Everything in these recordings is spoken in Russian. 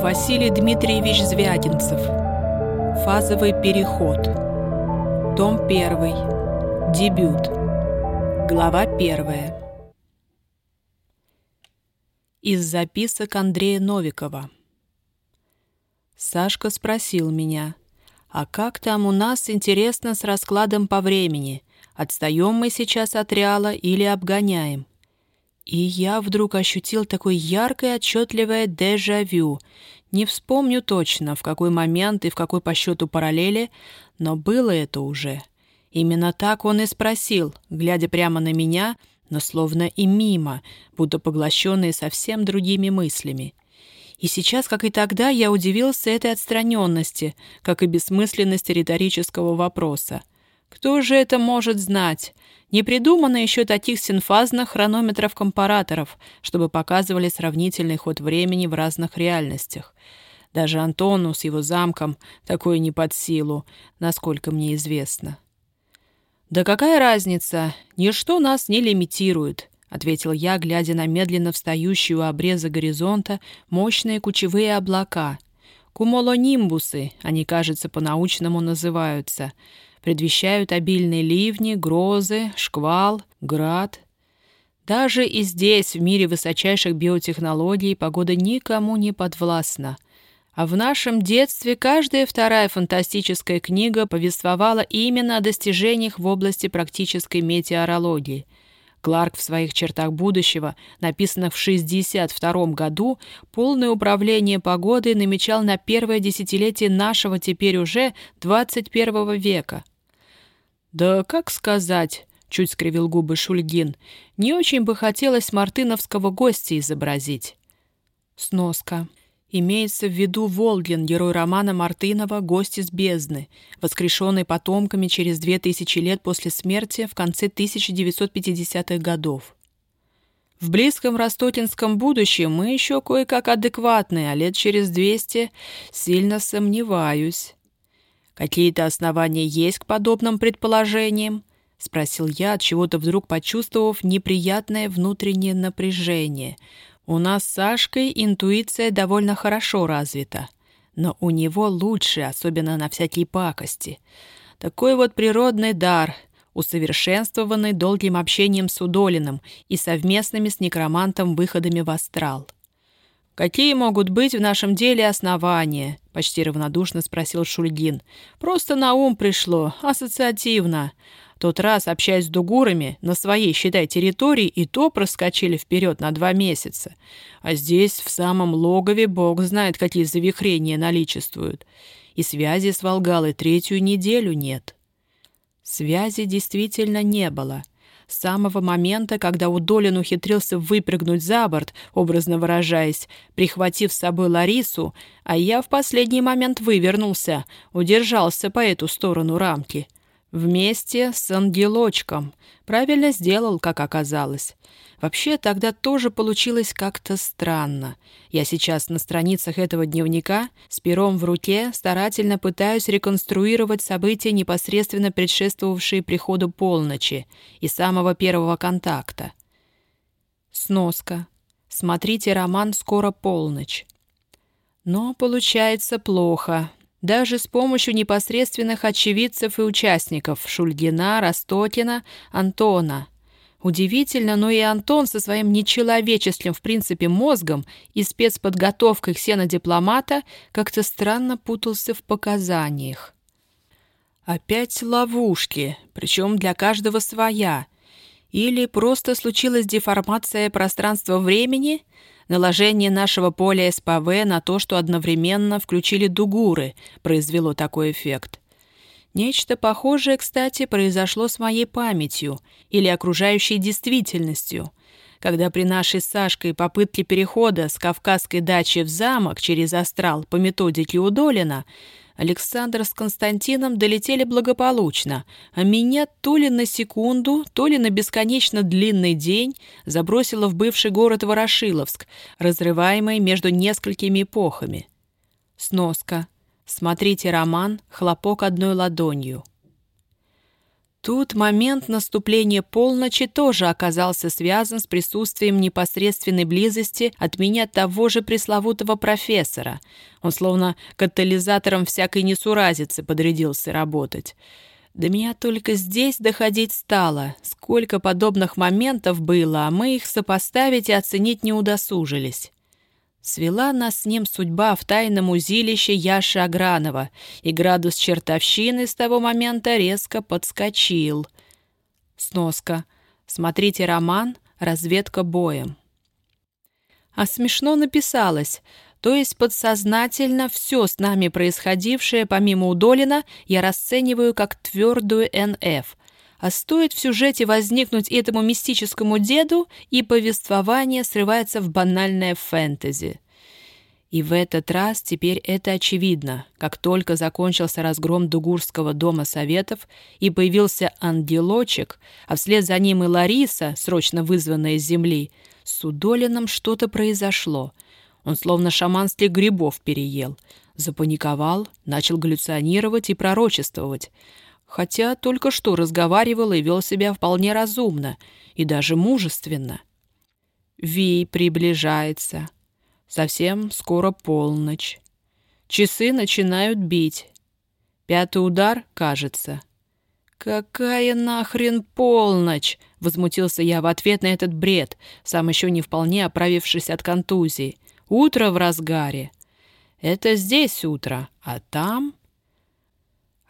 Василий Дмитриевич Звягинцев. Фазовый переход. Том 1. Дебют. Глава 1. Из записок Андрея Новикова. Сашка спросил меня, «А как там у нас, интересно, с раскладом по времени? Отстаем мы сейчас от Реала или обгоняем?» И я вдруг ощутил такое яркое, отчетливое дежавю. Не вспомню точно, в какой момент и в какой по счету параллели, но было это уже. Именно так он и спросил, глядя прямо на меня, но словно и мимо, будто поглощенный совсем другими мыслями. И сейчас, как и тогда, я удивился этой отстраненности, как и бессмысленности риторического вопроса. Кто же это может знать? Не придумано еще таких синфазных хронометров-компараторов, чтобы показывали сравнительный ход времени в разных реальностях. Даже Антону с его замком такое не под силу, насколько мне известно. «Да какая разница? Ничто нас не лимитирует», — ответил я, глядя на медленно встающую у обреза горизонта мощные кучевые облака. Кумолонимбусы, они, кажется, по-научному называются — предвещают обильные ливни, грозы, шквал, град. Даже и здесь, в мире высочайших биотехнологий, погода никому не подвластна. А в нашем детстве каждая вторая фантастическая книга повествовала именно о достижениях в области практической метеорологии – Кларк в своих «Чертах будущего», написанных в 1962 году, полное управление погодой намечал на первое десятилетие нашего теперь уже 21 века. «Да как сказать?» — чуть скривил губы Шульгин. «Не очень бы хотелось мартыновского гостя изобразить». Сноска. Имеется в виду Волгин, герой романа Мартынова «Гость из бездны», воскрешенный потомками через две тысячи лет после смерти в конце 1950-х годов. В близком ростотинском будущем мы еще кое-как адекватны, а лет через двести сильно сомневаюсь. Какие-то основания есть к подобным предположениям? — спросил я, от чего-то вдруг почувствовав неприятное внутреннее напряжение — у нас с Сашкой интуиция довольно хорошо развита, но у него лучше, особенно на всякие пакости. Такой вот природный дар, усовершенствованный долгим общением с Удолиным и совместными с некромантом выходами в астрал. «Какие могут быть в нашем деле основания?» — почти равнодушно спросил Шульгин. «Просто на ум пришло, ассоциативно. Тот раз, общаясь с дугурами, на своей, считай, территории и то проскочили вперед на два месяца. А здесь, в самом логове, бог знает, какие завихрения наличествуют. И связи с Волгалой третью неделю нет. Связи действительно не было. С самого момента, когда Удолин ухитрился выпрыгнуть за борт, образно выражаясь, прихватив с собой Ларису, а я в последний момент вывернулся, удержался по эту сторону рамки — Вместе с ангелочком. Правильно сделал, как оказалось. Вообще, тогда тоже получилось как-то странно. Я сейчас на страницах этого дневника с пером в руке старательно пытаюсь реконструировать события, непосредственно предшествовавшие приходу полночи и самого первого контакта. Сноска. Смотрите роман «Скоро полночь». Но получается плохо даже с помощью непосредственных очевидцев и участников Шульгина, Ростокина, Антона. Удивительно, но и Антон со своим нечеловеческим, в принципе, мозгом и спецподготовкой ксенодипломата как-то странно путался в показаниях. Опять ловушки, причем для каждого своя. Или просто случилась деформация пространства-времени — Наложение нашего поля СПВ на то, что одновременно включили дугуры, произвело такой эффект. Нечто похожее, кстати, произошло с моей памятью или окружающей действительностью. Когда при нашей с Сашкой попытке перехода с кавказской дачи в замок через астрал по методике Удолина Александр с Константином долетели благополучно, а меня то ли на секунду, то ли на бесконечно длинный день забросило в бывший город Ворошиловск, разрываемый между несколькими эпохами. Сноска. Смотрите роман «Хлопок одной ладонью». Тут момент наступления полночи тоже оказался связан с присутствием непосредственной близости от меня того же пресловутого профессора. Он словно катализатором всякой несуразицы подрядился работать. До меня только здесь доходить стало, сколько подобных моментов было, а мы их сопоставить и оценить не удосужились. Свела нас с ним судьба в тайном узилище Яши Агранова, и градус чертовщины с того момента резко подскочил. Сноска. Смотрите роман «Разведка боем». А смешно написалось, то есть подсознательно все с нами происходившее, помимо Удолина, я расцениваю как твердую НФ, а стоит в сюжете возникнуть этому мистическому деду, и повествование срывается в банальное фэнтези. И в этот раз теперь это очевидно. Как только закончился разгром Дугурского дома советов и появился ангелочек, а вслед за ним и Лариса, срочно вызванная из земли, с Удолином что-то произошло. Он словно шаманских грибов переел. Запаниковал, начал галлюционировать и пророчествовать хотя только что разговаривал и вел себя вполне разумно и даже мужественно. Вий приближается. Совсем скоро полночь. Часы начинают бить. Пятый удар, кажется. «Какая нахрен полночь?» — возмутился я в ответ на этот бред, сам еще не вполне оправившись от контузии. «Утро в разгаре». «Это здесь утро, а там...»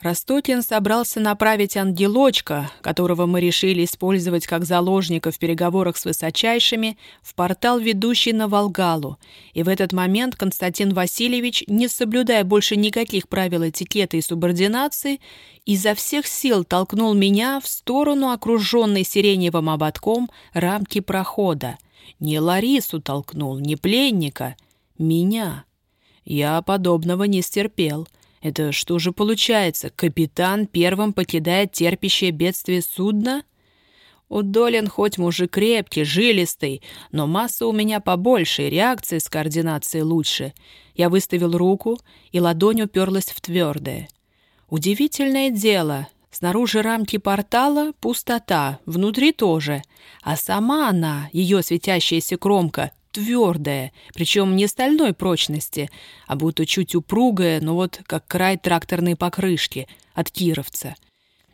Растокин собрался направить ангелочка, которого мы решили использовать как заложника в переговорах с высочайшими, в портал, ведущий на Волгалу, и в этот момент Константин Васильевич, не соблюдая больше никаких правил этикета и субординации, изо всех сил толкнул меня в сторону окруженной сиреневым ободком рамки прохода. Не Ларису толкнул, не пленника, меня. Я подобного не стерпел — это что же получается? Капитан первым покидает терпящее бедствие судно? Удолен хоть мужик крепкий, жилистый, но масса у меня побольше, реакция с координацией лучше. Я выставил руку, и ладонь уперлась в твердое. Удивительное дело. Снаружи рамки портала пустота, внутри тоже. А сама она, ее светящаяся кромка, твердая, причем не стальной прочности, а будто чуть упругая, но вот как край тракторной покрышки от кировца.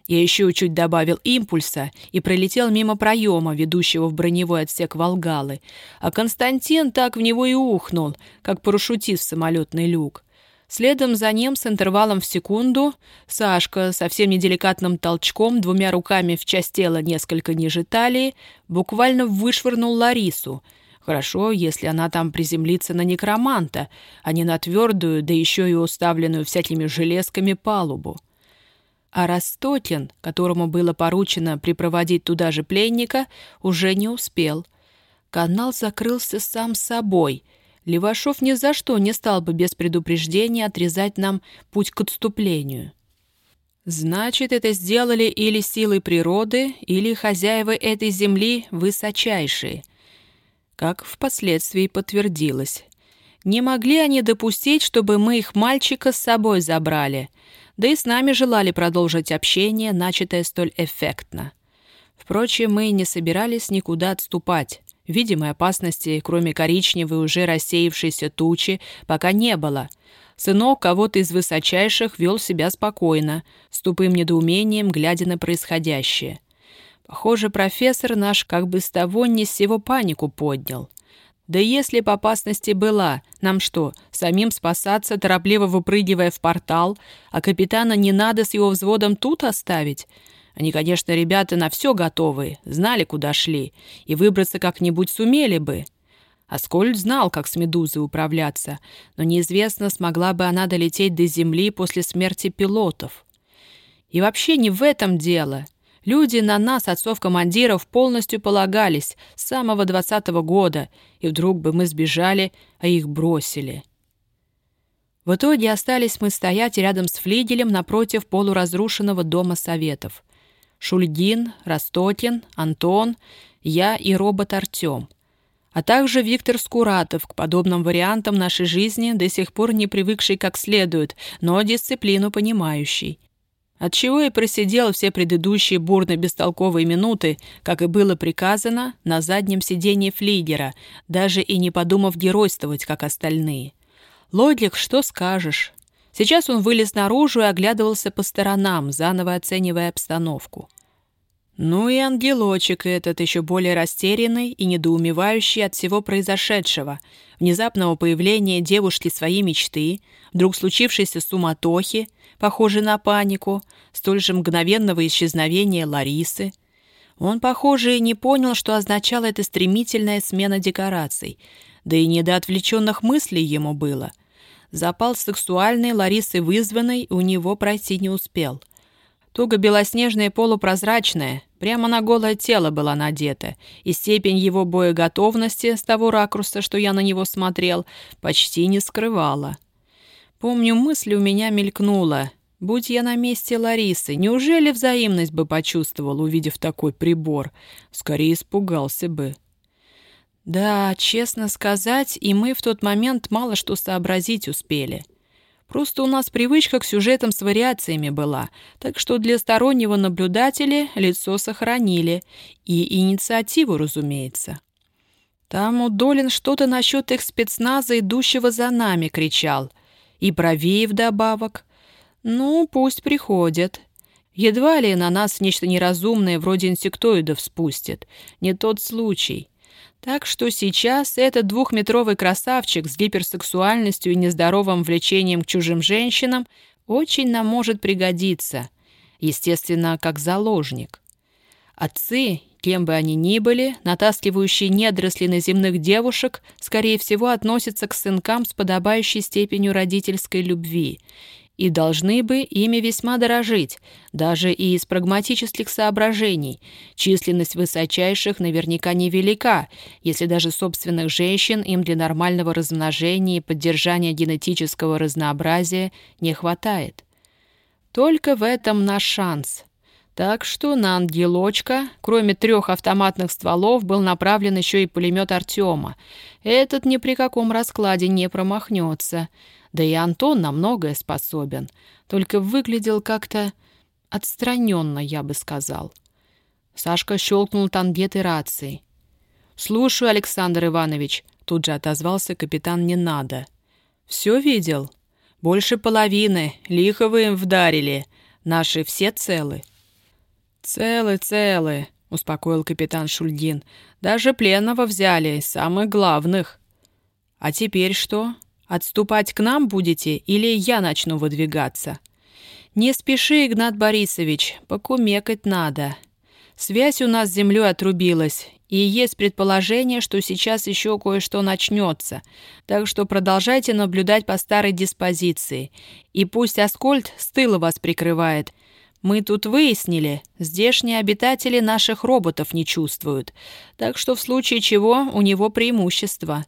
Я еще чуть добавил импульса и пролетел мимо проема, ведущего в броневой отсек Волгалы, а Константин так в него и ухнул, как парашютист в самолетный люк. Следом за ним с интервалом в секунду Сашка совсем неделикатным толчком, двумя руками в часть тела несколько ниже талии, буквально вышвырнул Ларису — Хорошо, если она там приземлится на некроманта, а не на твердую, да еще и уставленную всякими железками палубу. А Ростокин, которому было поручено припроводить туда же пленника, уже не успел. Канал закрылся сам собой. Левашов ни за что не стал бы без предупреждения отрезать нам путь к отступлению. Значит, это сделали или силы природы, или хозяева этой земли высочайшие — как впоследствии подтвердилось. Не могли они допустить, чтобы мы их мальчика с собой забрали, да и с нами желали продолжить общение, начатое столь эффектно. Впрочем, мы не собирались никуда отступать. Видимой опасности, кроме коричневой уже рассеявшейся тучи, пока не было. Сынок кого-то из высочайших вел себя спокойно, с тупым недоумением, глядя на происходящее. Похоже, профессор наш как бы с того ни с сего панику поднял. Да если б опасности была, нам что, самим спасаться, торопливо выпрыгивая в портал, а капитана не надо с его взводом тут оставить? Они, конечно, ребята на все готовы, знали, куда шли, и выбраться как-нибудь сумели бы. Аскольд знал, как с Медузой управляться, но неизвестно, смогла бы она долететь до Земли после смерти пилотов. И вообще не в этом дело. Люди на нас, отцов-командиров, полностью полагались с самого двадцатого года, и вдруг бы мы сбежали, а их бросили. В итоге остались мы стоять рядом с флигелем напротив полуразрушенного дома советов. Шульгин, Ростокин, Антон, я и робот Артем. А также Виктор Скуратов, к подобным вариантам нашей жизни, до сих пор не привыкший как следует, но дисциплину понимающий. Отчего и просидел все предыдущие бурно-бестолковые минуты, как и было приказано, на заднем сиденье флигера, даже и не подумав геройствовать, как остальные. «Лодлик, что скажешь?» Сейчас он вылез наружу и оглядывался по сторонам, заново оценивая обстановку. Ну и ангелочек этот, еще более растерянный и недоумевающий от всего произошедшего, внезапного появления девушки своей мечты, вдруг случившейся суматохи, похожей на панику, столь же мгновенного исчезновения Ларисы. Он, похоже, и не понял, что означала эта стремительная смена декораций, да и не до отвлеченных мыслей ему было. Запал сексуальной Ларисы вызванной у него пройти не успел — Туго белоснежная и полупрозрачная, прямо на голое тело была надета, и степень его боеготовности с того ракурса, что я на него смотрел, почти не скрывала. Помню, мысль у меня мелькнула. Будь я на месте Ларисы, неужели взаимность бы почувствовал, увидев такой прибор? Скорее испугался бы. Да, честно сказать, и мы в тот момент мало что сообразить успели — Просто у нас привычка к сюжетам с вариациями была, так что для стороннего наблюдателя лицо сохранили. И инициативу, разумеется. Там у Долин что-то насчет их спецназа, идущего за нами, кричал. И правее вдобавок. Ну, пусть приходят. Едва ли на нас нечто неразумное вроде инсектоидов спустит. Не тот случай. Так что сейчас этот двухметровый красавчик с гиперсексуальностью и нездоровым влечением к чужим женщинам очень нам может пригодиться, естественно, как заложник. Отцы, кем бы они ни были, натаскивающие недоросли на земных девушек, скорее всего, относятся к сынкам с подобающей степенью родительской любви и должны бы ими весьма дорожить, даже и из прагматических соображений. Численность высочайших наверняка невелика, если даже собственных женщин им для нормального размножения и поддержания генетического разнообразия не хватает. Только в этом наш шанс. Так что на ангелочка, кроме трех автоматных стволов, был направлен еще и пулемет Артема. Этот ни при каком раскладе не промахнется — да и Антон на многое способен, только выглядел как-то отстраненно, я бы сказал. Сашка щелкнул тангеты рации. «Слушаю, Александр Иванович», — тут же отозвался капитан «Не надо». «Все видел? Больше половины. Лихо вы им вдарили. Наши все целы». «Целы, целы», — успокоил капитан Шульгин. «Даже пленного взяли, самых главных». «А теперь что?» Отступать к нам будете или я начну выдвигаться? Не спеши, Игнат Борисович, покумекать надо. Связь у нас с землей отрубилась, и есть предположение, что сейчас еще кое-что начнется. Так что продолжайте наблюдать по старой диспозиции. И пусть Аскольд с тыла вас прикрывает. Мы тут выяснили, здешние обитатели наших роботов не чувствуют. Так что в случае чего у него преимущество.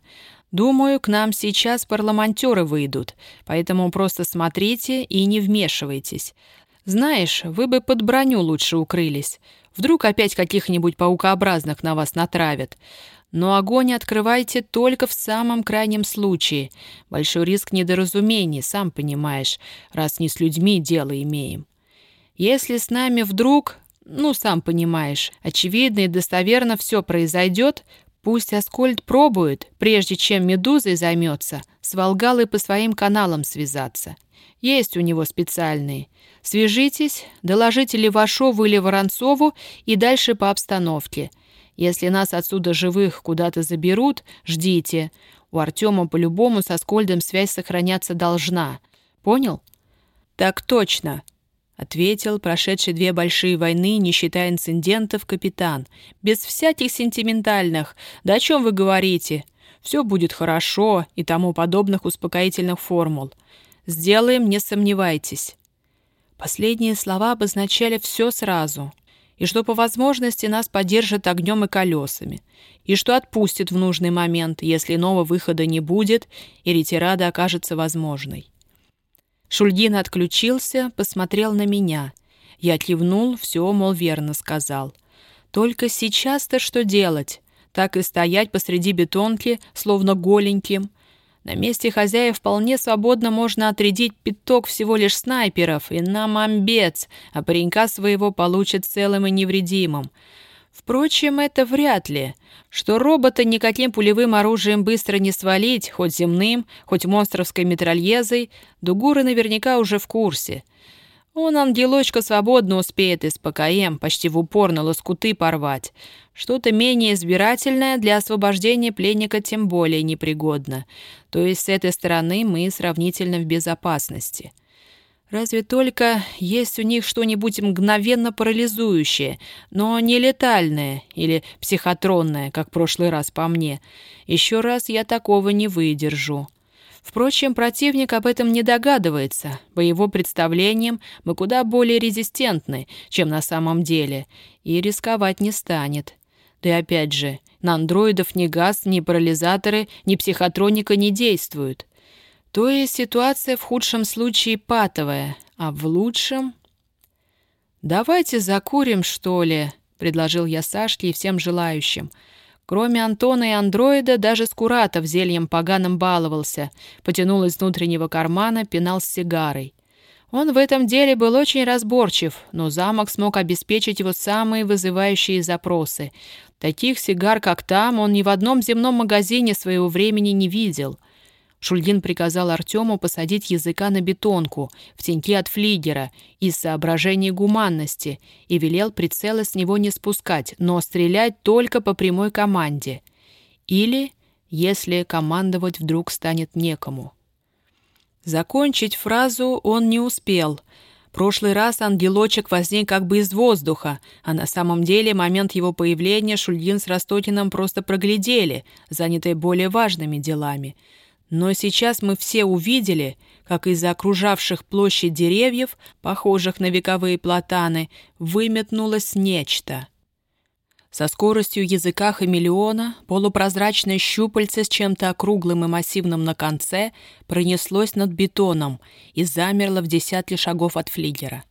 Думаю, к нам сейчас парламентеры выйдут, поэтому просто смотрите и не вмешивайтесь. Знаешь, вы бы под броню лучше укрылись. Вдруг опять каких-нибудь паукообразных на вас натравят. Но огонь открывайте только в самом крайнем случае. Большой риск недоразумений, сам понимаешь, раз не с людьми дело имеем. Если с нами вдруг, ну, сам понимаешь, очевидно и достоверно все произойдет, Пусть Аскольд пробует, прежде чем Медузой займется, с Волгалой по своим каналам связаться. Есть у него специальные. Свяжитесь, доложите Левашову или Воронцову и дальше по обстановке. Если нас отсюда живых куда-то заберут, ждите. У Артема по-любому со Скольдом связь сохраняться должна. Понял? Так точно. — ответил прошедший две большие войны, не считая инцидентов, капитан. «Без всяких сентиментальных. Да о чем вы говорите? Все будет хорошо» и тому подобных успокоительных формул. «Сделаем, не сомневайтесь». Последние слова обозначали все сразу. И что по возможности нас поддержит огнем и колесами. И что отпустит в нужный момент, если нового выхода не будет и ретирада окажется возможной. Шульгин отключился, посмотрел на меня. Я кивнул, все, мол, верно сказал. Только сейчас-то что делать? Так и стоять посреди бетонки, словно голеньким. На месте хозяев вполне свободно можно отрядить пяток всего лишь снайперов, и нам амбец, а паренька своего получит целым и невредимым. Впрочем, это вряд ли. Что робота никаким пулевым оружием быстро не свалить, хоть земным, хоть монстровской метрольезой, Дугуры наверняка уже в курсе. Он, ангелочка, свободно успеет из ПКМ почти в упор на лоскуты порвать. Что-то менее избирательное для освобождения пленника тем более непригодно. То есть с этой стороны мы сравнительно в безопасности. Разве только есть у них что-нибудь мгновенно парализующее, но не летальное или психотронное, как в прошлый раз по мне. Еще раз я такого не выдержу. Впрочем, противник об этом не догадывается. По его представлениям, мы куда более резистентны, чем на самом деле, и рисковать не станет. Да и опять же, на андроидов ни газ, ни парализаторы, ни психотроника не действуют. То есть ситуация в худшем случае патовая, а в лучшем... «Давайте закурим, что ли?» — предложил я Сашке и всем желающим. Кроме Антона и андроида, даже Скуратов зельем поганым баловался, потянул из внутреннего кармана, пинал с сигарой. Он в этом деле был очень разборчив, но замок смог обеспечить его самые вызывающие запросы. Таких сигар, как там, он ни в одном земном магазине своего времени не видел. Шульгин приказал Артему посадить языка на бетонку, в теньки от флигера, из соображений гуманности, и велел прицелы с него не спускать, но стрелять только по прямой команде. Или, если командовать вдруг станет некому. Закончить фразу он не успел. Прошлый раз ангелочек возник как бы из воздуха, а на самом деле момент его появления Шульгин с Ростотином просто проглядели, занятые более важными делами — но сейчас мы все увидели, как из-за окружавших площадь деревьев, похожих на вековые платаны, выметнулось нечто. Со скоростью языка хамелеона полупрозрачное щупальце с чем-то округлым и массивным на конце пронеслось над бетоном и замерло в десятке шагов от флигера.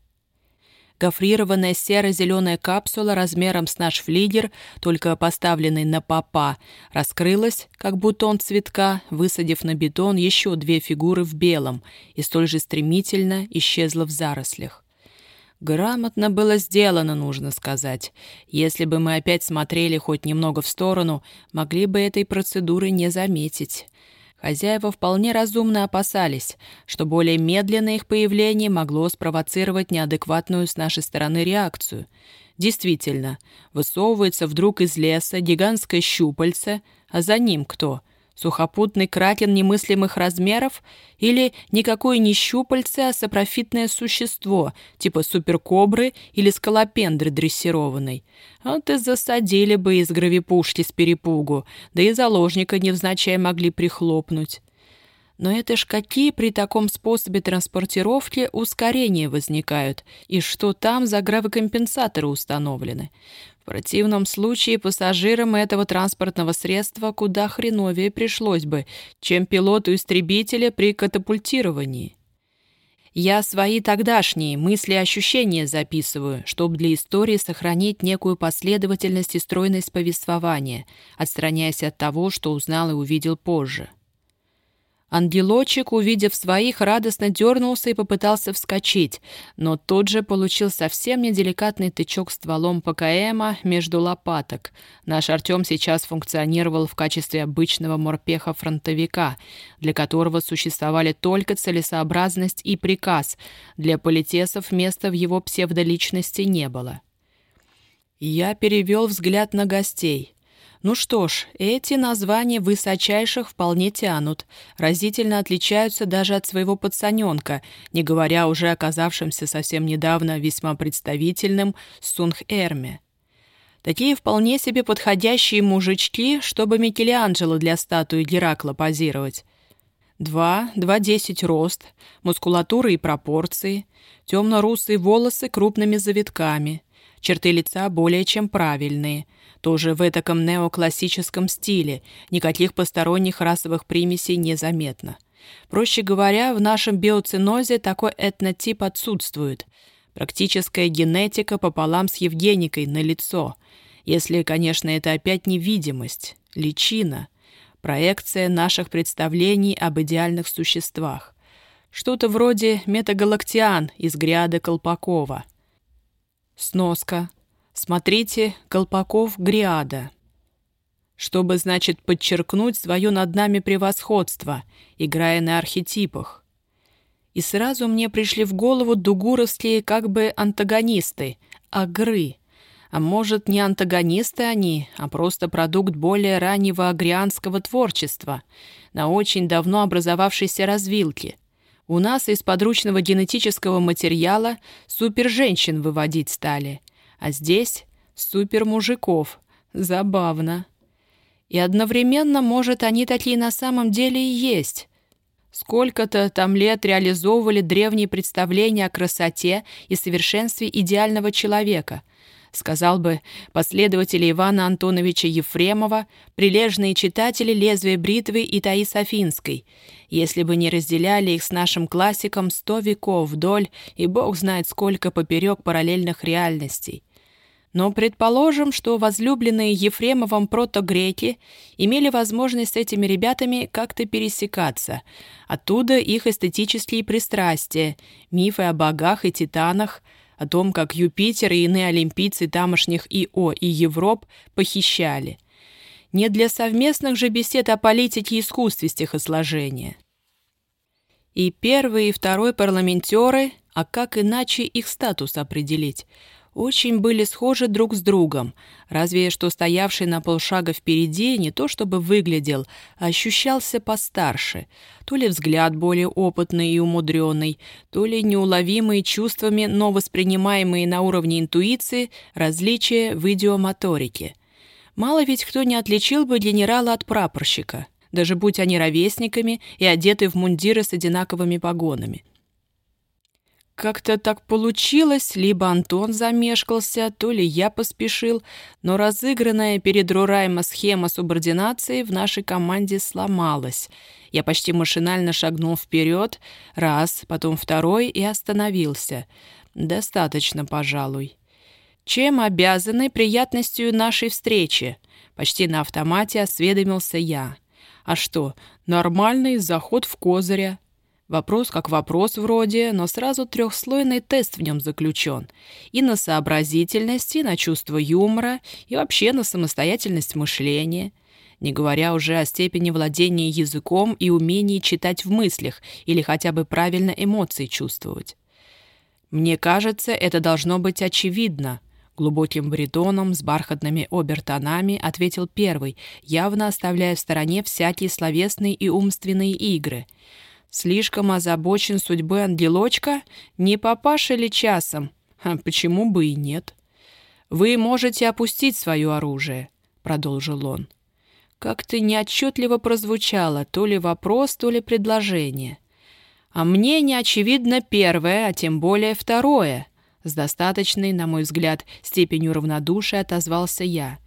Гофрированная серо-зеленая капсула размером с наш флигер, только поставленный на попа, раскрылась, как бутон цветка, высадив на бетон еще две фигуры в белом, и столь же стремительно исчезла в зарослях. Грамотно было сделано, нужно сказать. Если бы мы опять смотрели хоть немного в сторону, могли бы этой процедуры не заметить. Хозяева вполне разумно опасались, что более медленное их появление могло спровоцировать неадекватную с нашей стороны реакцию. Действительно, высовывается вдруг из леса гигантское щупальце, а за ним кто — Сухопутный кракен немыслимых размеров или никакое не щупальце, а сапрофитное существо, типа суперкобры или скалопендры дрессированной. Вот и засадили бы из гравипушки с перепугу, да и заложника невзначай могли прихлопнуть. Но это ж какие при таком способе транспортировки ускорения возникают, и что там за гравикомпенсаторы установлены. В противном случае пассажирам этого транспортного средства куда хреновее пришлось бы, чем пилоту истребителя при катапультировании. Я свои тогдашние мысли и ощущения записываю, чтобы для истории сохранить некую последовательность и стройность повествования, отстраняясь от того, что узнал и увидел позже. Ангелочек, увидев своих, радостно дернулся и попытался вскочить, но тут же получил совсем неделикатный тычок стволом ПКМа между лопаток. Наш Артем сейчас функционировал в качестве обычного морпеха-фронтовика, для которого существовали только целесообразность и приказ. Для политесов места в его псевдоличности не было. Я перевел взгляд на гостей. Ну что ж, эти названия высочайших вполне тянут, разительно отличаются даже от своего пацаненка, не говоря уже оказавшимся совсем недавно весьма представительным Сунх-Эрме. Такие вполне себе подходящие мужички, чтобы Микеланджело для статуи Геракла позировать. Два, два десять рост, мускулатура и пропорции, темно-русые волосы крупными завитками, черты лица более чем правильные, тоже в этаком неоклассическом стиле, никаких посторонних расовых примесей незаметно. Проще говоря, в нашем биоцинозе такой этнотип отсутствует. Практическая генетика пополам с Евгеникой на лицо. Если, конечно, это опять невидимость, личина. проекция наших представлений об идеальных существах. Что-то вроде метагалактиан из гряды Колпакова. Сноска. Смотрите «Колпаков Гриада». Чтобы, значит, подчеркнуть свое над нами превосходство, играя на архетипах. И сразу мне пришли в голову дугуровские как бы антагонисты, агры. А может, не антагонисты они, а просто продукт более раннего агрианского творчества, на очень давно образовавшейся развилке. У нас из подручного генетического материала супер-женщин выводить стали, а здесь супер-мужиков. Забавно. И одновременно, может, они такие на самом деле и есть. Сколько-то там лет реализовывали древние представления о красоте и совершенстве идеального человека — сказал бы последователи Ивана Антоновича Ефремова, прилежные читатели «Лезвия бритвы» и Таи Софинской, если бы не разделяли их с нашим классиком сто веков вдоль и бог знает сколько поперек параллельных реальностей. Но предположим, что возлюбленные Ефремовым протогреки имели возможность с этими ребятами как-то пересекаться. Оттуда их эстетические пристрастия, мифы о богах и титанах – о том, как Юпитер и иные олимпийцы тамошних ИО и Европ похищали. Не для совместных же бесед о политике и искусстве стихосложения. И первый, и второй парламентеры, а как иначе их статус определить – очень были схожи друг с другом, разве что стоявший на полшага впереди не то чтобы выглядел, а ощущался постарше, то ли взгляд более опытный и умудренный, то ли неуловимые чувствами, но воспринимаемые на уровне интуиции различия в идиомоторике. Мало ведь кто не отличил бы генерала от прапорщика, даже будь они ровесниками и одеты в мундиры с одинаковыми погонами. Как-то так получилось, либо Антон замешкался, то ли я поспешил, но разыгранная перед Рурайма схема субординации в нашей команде сломалась. Я почти машинально шагнул вперед, раз, потом второй и остановился. Достаточно, пожалуй. Чем обязаны приятностью нашей встречи? Почти на автомате осведомился я. А что, нормальный заход в козыря. Вопрос как вопрос вроде, но сразу трехслойный тест в нем заключен. И на сообразительность, и на чувство юмора, и вообще на самостоятельность мышления. Не говоря уже о степени владения языком и умении читать в мыслях или хотя бы правильно эмоции чувствовать. Мне кажется, это должно быть очевидно. Глубоким баритоном с бархатными обертонами ответил первый, явно оставляя в стороне всякие словесные и умственные игры — Слишком озабочен судьбой ангелочка? Не папаша ли часом? А почему бы и нет? «Вы можете опустить свое оружие», — продолжил он. Как-то неотчетливо прозвучало то ли вопрос, то ли предложение. А мне не очевидно первое, а тем более второе. С достаточной, на мой взгляд, степенью равнодушия отозвался я.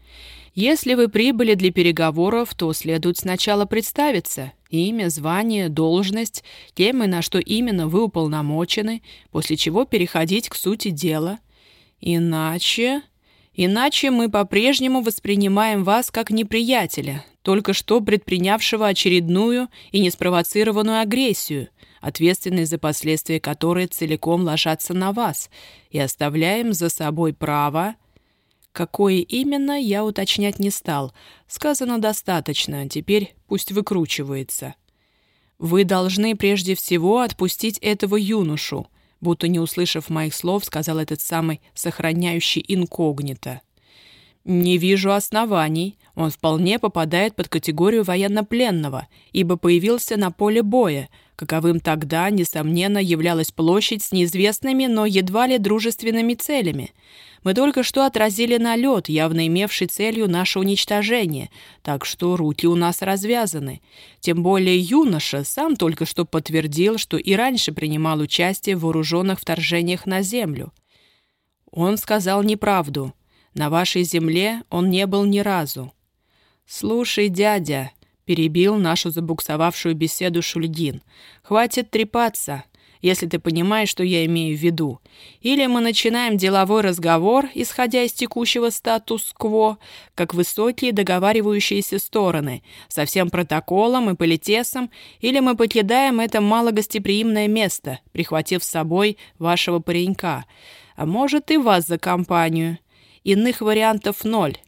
Если вы прибыли для переговоров, то следует сначала представиться. Имя, звание, должность, кем и на что именно вы уполномочены, после чего переходить к сути дела. Иначе... Иначе мы по-прежнему воспринимаем вас как неприятеля, только что предпринявшего очередную и неспровоцированную агрессию, ответственность за последствия которой целиком ложатся на вас, и оставляем за собой право Какое именно, я уточнять не стал. Сказано достаточно, теперь пусть выкручивается. «Вы должны прежде всего отпустить этого юношу», будто не услышав моих слов, сказал этот самый сохраняющий инкогнито. «Не вижу оснований. Он вполне попадает под категорию военнопленного, ибо появился на поле боя, каковым тогда, несомненно, являлась площадь с неизвестными, но едва ли дружественными целями. Мы только что отразили налет, явно имевший целью наше уничтожение, так что руки у нас развязаны. Тем более юноша сам только что подтвердил, что и раньше принимал участие в вооруженных вторжениях на землю. Он сказал неправду. На вашей земле он не был ни разу. «Слушай, дядя», — перебил нашу забуксовавшую беседу Шульгин, — «хватит трепаться. если ты понимаешь, что я имею в виду. Или мы начинаем деловой разговор, исходя из текущего статус-кво, как высокие договаривающиеся стороны, со всем протоколом и политесом, или мы покидаем это малогостеприимное место, прихватив с собой вашего паренька, а может и вас за компанию. Иных вариантов ноль.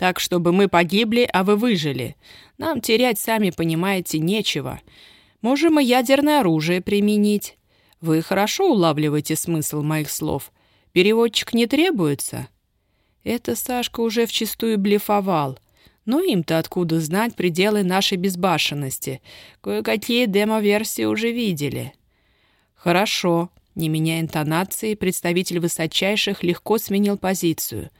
Так, чтобы мы погибли, а вы выжили. Нам терять, сами понимаете, нечего. Можем и ядерное оружие применить. Вы хорошо улавливаете смысл моих слов. Переводчик не требуется?» Это Сашка уже вчистую блефовал. Но им-то откуда знать пределы нашей безбашенности? Кое-какие демо-версии уже видели. «Хорошо», — не меняя интонации, представитель высочайших легко сменил позицию.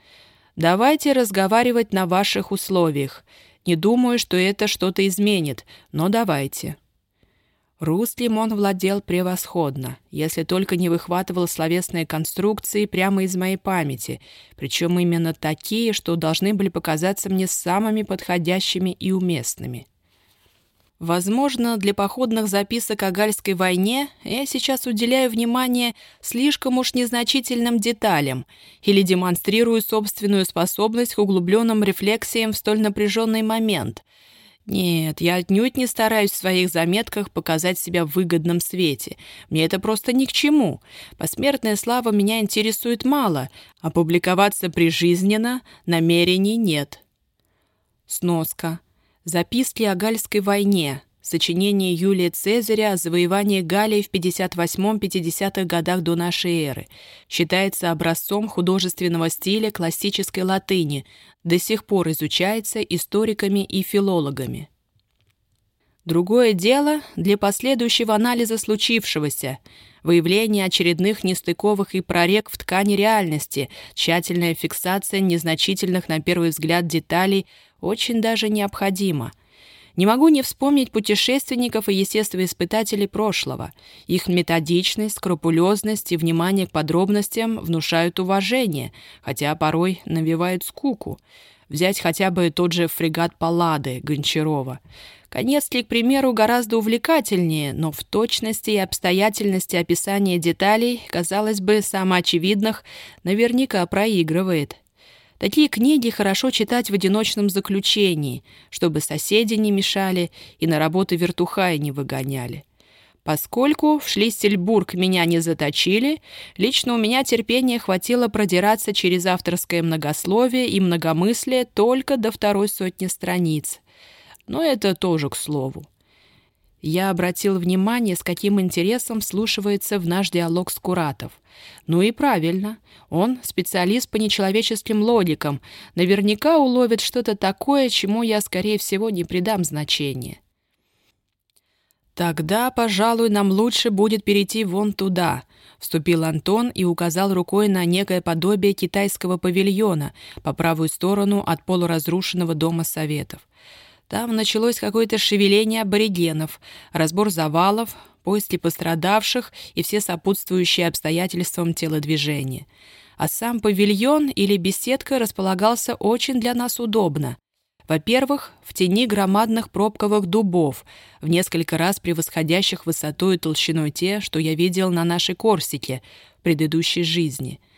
«Давайте разговаривать на ваших условиях. Не думаю, что это что-то изменит, но давайте». Руслем он владел превосходно, если только не выхватывал словесные конструкции прямо из моей памяти, причем именно такие, что должны были показаться мне самыми подходящими и уместными. Возможно, для походных записок о Гальской войне я сейчас уделяю внимание слишком уж незначительным деталям или демонстрирую собственную способность к углубленным рефлексиям в столь напряженный момент — нет, я отнюдь не стараюсь в своих заметках показать себя в выгодном свете. Мне это просто ни к чему. Посмертная слава меня интересует мало, а публиковаться прижизненно намерений нет. Сноска. Записки о Гальской войне. Сочинение Юлия Цезаря о завоевании Галлии в 58-50-х годах до нашей эры. Считается образцом художественного стиля классической латыни, до сих пор изучается историками и филологами. Другое дело для последующего анализа случившегося, выявления очередных нестыковых и прорек в ткани реальности, тщательная фиксация незначительных на первый взгляд деталей очень даже необходима. Не могу не вспомнить путешественников и естествоиспытателей прошлого. Их методичность, скрупулезность и внимание к подробностям внушают уважение, хотя порой навевают скуку. Взять хотя бы тот же фрегат Паллады Гончарова. Конецкий, к примеру, гораздо увлекательнее, но в точности и обстоятельности описания деталей, казалось бы, самоочевидных, наверняка проигрывает. Такие книги хорошо читать в одиночном заключении, чтобы соседи не мешали и на работу вертухая не выгоняли. Поскольку в Шлиссельбург меня не заточили, лично у меня терпения хватило продираться через авторское многословие и многомыслие только до второй сотни страниц. Но это тоже к слову. Я обратил внимание, с каким интересом вслушивается в наш диалог Скуратов. Ну и правильно. Он специалист по нечеловеческим логикам. Наверняка уловит что-то такое, чему я, скорее всего, не придам значения. «Тогда, пожалуй, нам лучше будет перейти вон туда», — вступил Антон и указал рукой на некое подобие китайского павильона по правую сторону от полуразрушенного дома Советов. Там началось какое-то шевеление аборигенов, разбор завалов, поиски пострадавших и все сопутствующие обстоятельствам телодвижения. А сам павильон или беседка располагался очень для нас удобно. Во-первых, в тени громадных пробковых дубов, в несколько раз превосходящих высотой и толщиной те, что я видел на нашей Корсике в предыдущей жизни —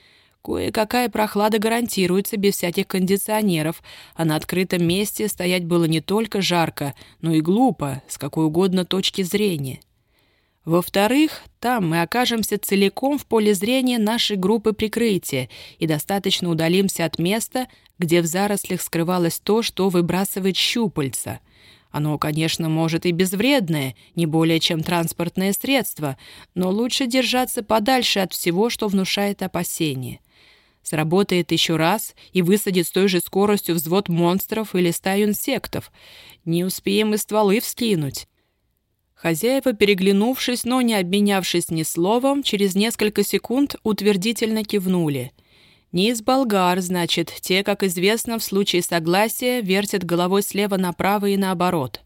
Кое-какая прохлада гарантируется без всяких кондиционеров, а на открытом месте стоять было не только жарко, но и глупо, с какой угодно точки зрения. Во-вторых, там мы окажемся целиком в поле зрения нашей группы прикрытия и достаточно удалимся от места, где в зарослях скрывалось то, что выбрасывает щупальца. Оно, конечно, может и безвредное, не более чем транспортное средство, но лучше держаться подальше от всего, что внушает опасения сработает еще раз и высадит с той же скоростью взвод монстров или стаю инсектов. Не успеем и стволы вскинуть. Хозяева, переглянувшись, но не обменявшись ни словом, через несколько секунд утвердительно кивнули. Не из болгар, значит, те, как известно, в случае согласия вертят головой слева направо и наоборот.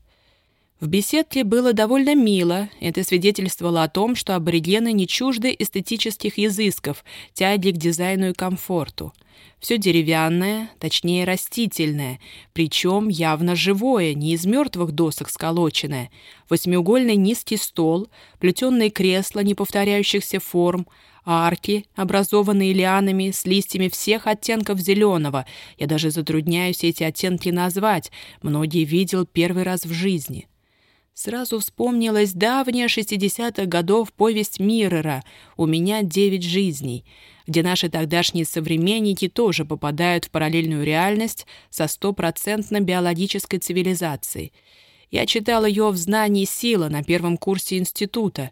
В беседке было довольно мило. Это свидетельствовало о том, что аборигены не чужды эстетических изысков, тяги к дизайну и комфорту. Все деревянное, точнее растительное, причем явно живое, не из мертвых досок сколоченное. Восьмиугольный низкий стол, плетеные кресла неповторяющихся форм, арки, образованные лианами с листьями всех оттенков зеленого. Я даже затрудняюсь эти оттенки назвать, многие видел первый раз в жизни. Сразу вспомнилась давняя 60-х годов повесть Миррера «У меня девять жизней», где наши тогдашние современники тоже попадают в параллельную реальность со стопроцентно биологической цивилизацией. Я читал ее в «Знании сила» на первом курсе института.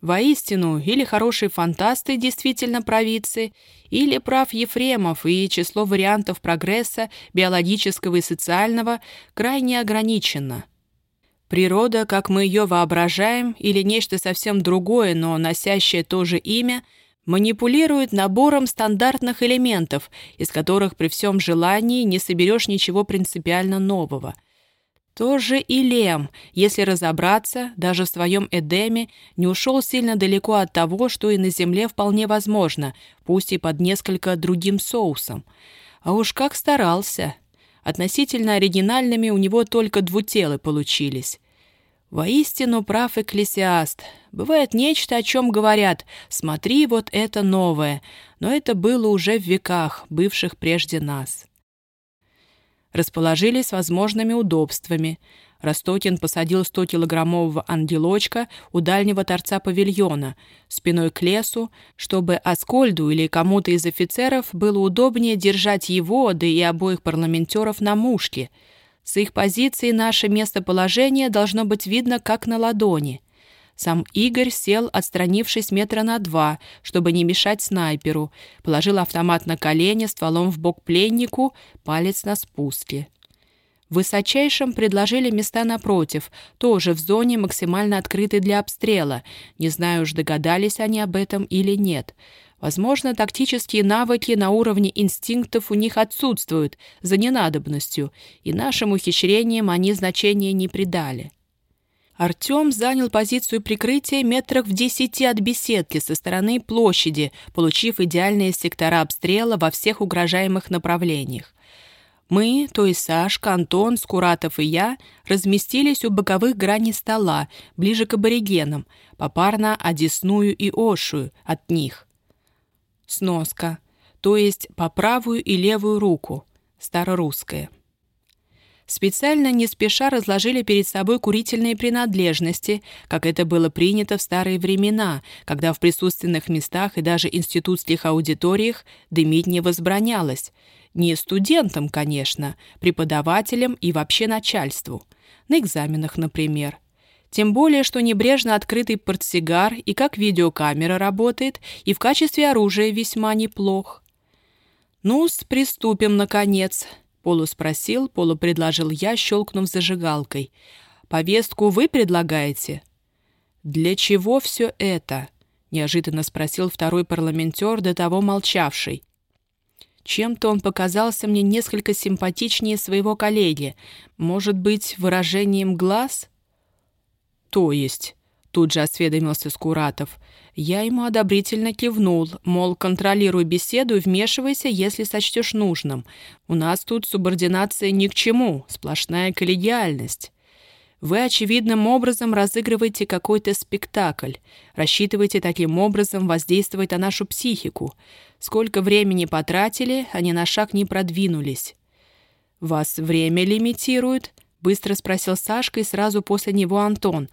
Воистину, или хорошие фантасты действительно провидцы, или прав Ефремов, и число вариантов прогресса, биологического и социального, крайне ограничено – Природа, как мы ее воображаем, или нечто совсем другое, но носящее то же имя, манипулирует набором стандартных элементов, из которых при всем желании не соберешь ничего принципиально нового. Тоже и Лем, если разобраться, даже в своем Эдеме не ушел сильно далеко от того, что и на Земле вполне возможно, пусть и под несколько другим соусом. А уж как старался. Относительно оригинальными у него только двутелы получились. Воистину прав экклесиаст. Бывает нечто, о чем говорят «смотри, вот это новое», но это было уже в веках, бывших прежде нас. Расположились возможными удобствами. Ростокин посадил 100-килограммового ангелочка у дальнего торца павильона, спиной к лесу, чтобы Аскольду или кому-то из офицеров было удобнее держать его, да и обоих парламентеров на мушке — с их позиции наше местоположение должно быть видно как на ладони. Сам Игорь сел, отстранившись метра на два, чтобы не мешать снайперу, положил автомат на колени, стволом в бок пленнику, палец на спуске. В высочайшем предложили места напротив, тоже в зоне, максимально открытой для обстрела. Не знаю уж, догадались они об этом или нет. Возможно, тактические навыки на уровне инстинктов у них отсутствуют за ненадобностью, и нашим ухищрениям они значения не придали. Артем занял позицию прикрытия метрах в десяти от беседки со стороны площади, получив идеальные сектора обстрела во всех угрожаемых направлениях. Мы, то есть Сашка, Антон, Скуратов и я, разместились у боковых граней стола, ближе к аборигенам, попарно Одесную и Ошую от них. Сноска. То есть по правую и левую руку. Старорусская. Специально не спеша разложили перед собой курительные принадлежности, как это было принято в старые времена, когда в присутственных местах и даже институтских аудиториях дымить не возбранялось. Не студентам, конечно, преподавателям и вообще начальству. На экзаменах, например. Тем более, что небрежно открытый портсигар и как видеокамера работает, и в качестве оружия весьма неплох. «Ну-с, приступим, наконец», — полуспросил, полупредложил я, щелкнув зажигалкой. «Повестку вы предлагаете?» «Для чего все это?» — неожиданно спросил второй парламентер, до того молчавший. Чем-то он показался мне несколько симпатичнее своего коллеги. Может быть, выражением глаз?» «То есть?» — тут же осведомился Скуратов. Я ему одобрительно кивнул, мол, контролируй беседу и вмешивайся, если сочтешь нужным. У нас тут субординация ни к чему, сплошная коллегиальность. Вы очевидным образом разыгрываете какой-то спектакль, рассчитываете таким образом воздействовать на нашу психику. Сколько времени потратили, они на шаг не продвинулись. Вас время лимитирует? Быстро спросил Сашка и сразу после него Антон.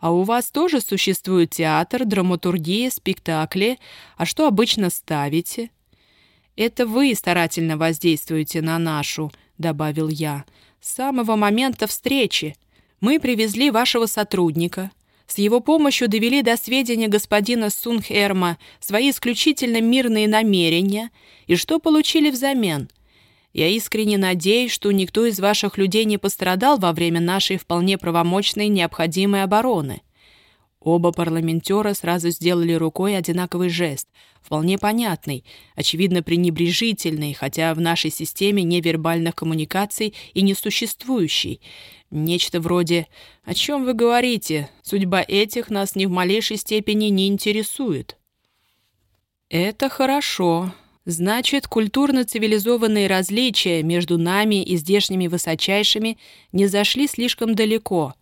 «А у вас тоже существует театр, драматургия, спектакли? А что обычно ставите?» «Это вы старательно воздействуете на нашу», — добавил я. «С самого момента встречи. Мы привезли вашего сотрудника. С его помощью довели до сведения господина Сунхерма свои исключительно мирные намерения. И что получили взамен?» Я искренне надеюсь, что никто из ваших людей не пострадал во время нашей вполне правомочной необходимой обороны». Оба парламентера сразу сделали рукой одинаковый жест, вполне понятный, очевидно пренебрежительный, хотя в нашей системе невербальных коммуникаций и не существующий. Нечто вроде «О чем вы говорите? Судьба этих нас ни в малейшей степени не интересует». «Это хорошо. Значит, культурно-цивилизованные различия между нами и здешними высочайшими не зашли слишком далеко».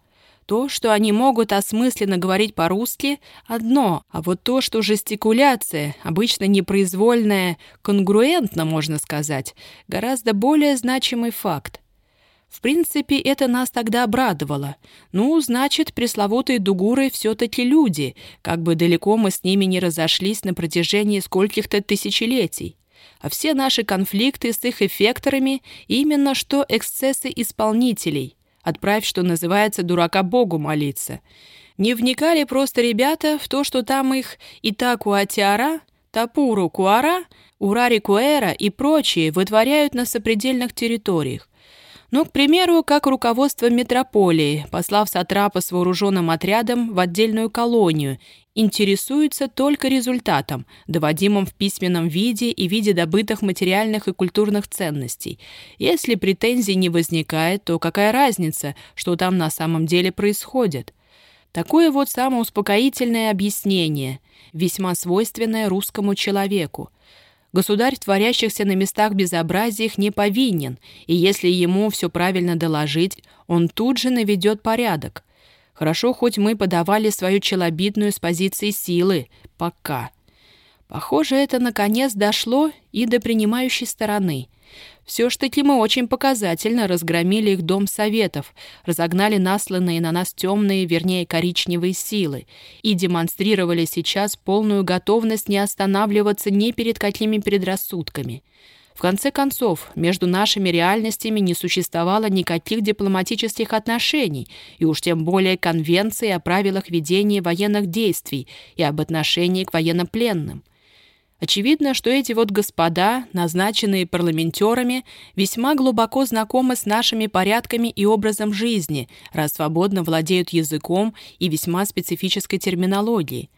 То, что они могут осмысленно говорить по-русски, одно, а вот то, что жестикуляция, обычно непроизвольная, конгруентно, можно сказать, гораздо более значимый факт. В принципе, это нас тогда обрадовало. Ну, значит, пресловутые дугуры все-таки люди, как бы далеко мы с ними не разошлись на протяжении скольких-то тысячелетий. А все наши конфликты с их эффекторами именно что эксцессы исполнителей – Отправь, что называется, дурака Богу молиться. Не вникали просто ребята в то, что там их Итаку Атиара, Тапуру Куара, Урари Куэра и прочие вытворяют на сопредельных территориях. Ну, к примеру, как руководство метрополии, послав Сатрапа с вооруженным отрядом в отдельную колонию, интересуется только результатом, доводимым в письменном виде и виде добытых материальных и культурных ценностей. Если претензий не возникает, то какая разница, что там на самом деле происходит? Такое вот самоуспокоительное объяснение, весьма свойственное русскому человеку – Государь, творящихся на местах безобразиях, не повинен, и если ему все правильно доложить, он тут же наведет порядок. Хорошо, хоть мы подавали свою челобитную с позиции силы. Пока. Похоже, это наконец дошло и до принимающей стороны. Все ж таки мы очень показательно разгромили их дом советов, разогнали насланные на нас темные, вернее, коричневые силы и демонстрировали сейчас полную готовность не останавливаться ни перед какими предрассудками. В конце концов, между нашими реальностями не существовало никаких дипломатических отношений, и уж тем более конвенции о правилах ведения военных действий и об отношении к военнопленным. Очевидно, что эти вот господа, назначенные парламентерами, весьма глубоко знакомы с нашими порядками и образом жизни, раз свободно владеют языком и весьма специфической терминологией.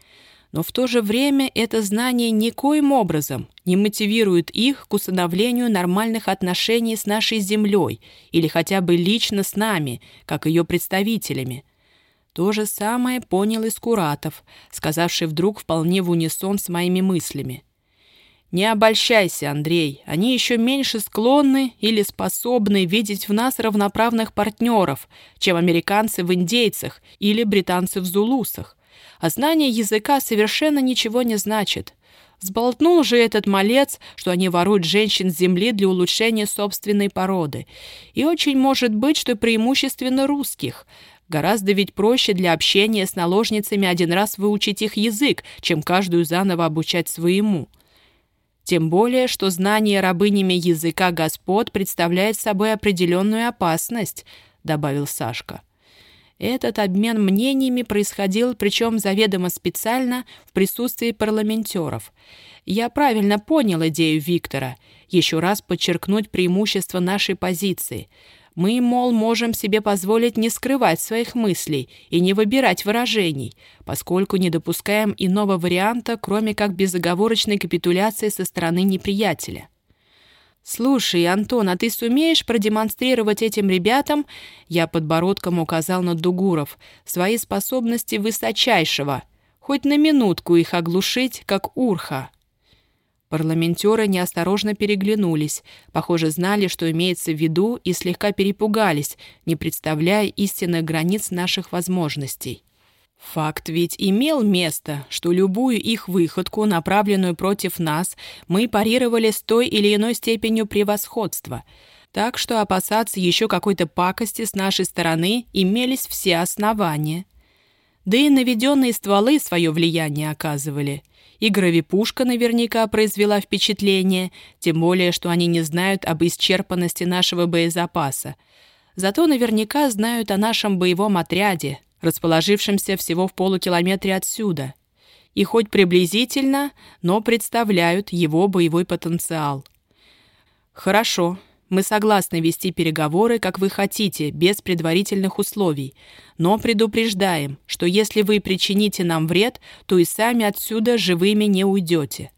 Но в то же время это знание никоим образом не мотивирует их к установлению нормальных отношений с нашей землей или хотя бы лично с нами, как ее представителями. То же самое понял и Скуратов, сказавший вдруг вполне в унисон с моими мыслями. Не обольщайся, Андрей, они еще меньше склонны или способны видеть в нас равноправных партнеров, чем американцы в индейцах или британцы в зулусах. А знание языка совершенно ничего не значит. Сболтнул же этот малец, что они воруют женщин с земли для улучшения собственной породы. И очень может быть, что преимущественно русских. Гораздо ведь проще для общения с наложницами один раз выучить их язык, чем каждую заново обучать своему. Тем более, что знание рабынями языка господ представляет собой определенную опасность, добавил Сашка. Этот обмен мнениями происходил, причем заведомо специально, в присутствии парламентеров. Я правильно понял идею Виктора. Еще раз подчеркнуть преимущество нашей позиции – мы, мол, можем себе позволить не скрывать своих мыслей и не выбирать выражений, поскольку не допускаем иного варианта, кроме как безоговорочной капитуляции со стороны неприятеля. «Слушай, Антон, а ты сумеешь продемонстрировать этим ребятам, я подбородком указал на Дугуров, свои способности высочайшего, хоть на минутку их оглушить, как урха?» Парламентеры неосторожно переглянулись, похоже, знали, что имеется в виду, и слегка перепугались, не представляя истинных границ наших возможностей. Факт ведь имел место, что любую их выходку, направленную против нас, мы парировали с той или иной степенью превосходства. Так что опасаться еще какой-то пакости с нашей стороны имелись все основания. Да и наведенные стволы свое влияние оказывали – и гравипушка наверняка произвела впечатление, тем более, что они не знают об исчерпанности нашего боезапаса. Зато наверняка знают о нашем боевом отряде, расположившемся всего в полукилометре отсюда. И хоть приблизительно, но представляют его боевой потенциал. Хорошо, Мы согласны вести переговоры, как вы хотите, без предварительных условий, но предупреждаем, что если вы причините нам вред, то и сами отсюда живыми не уйдете».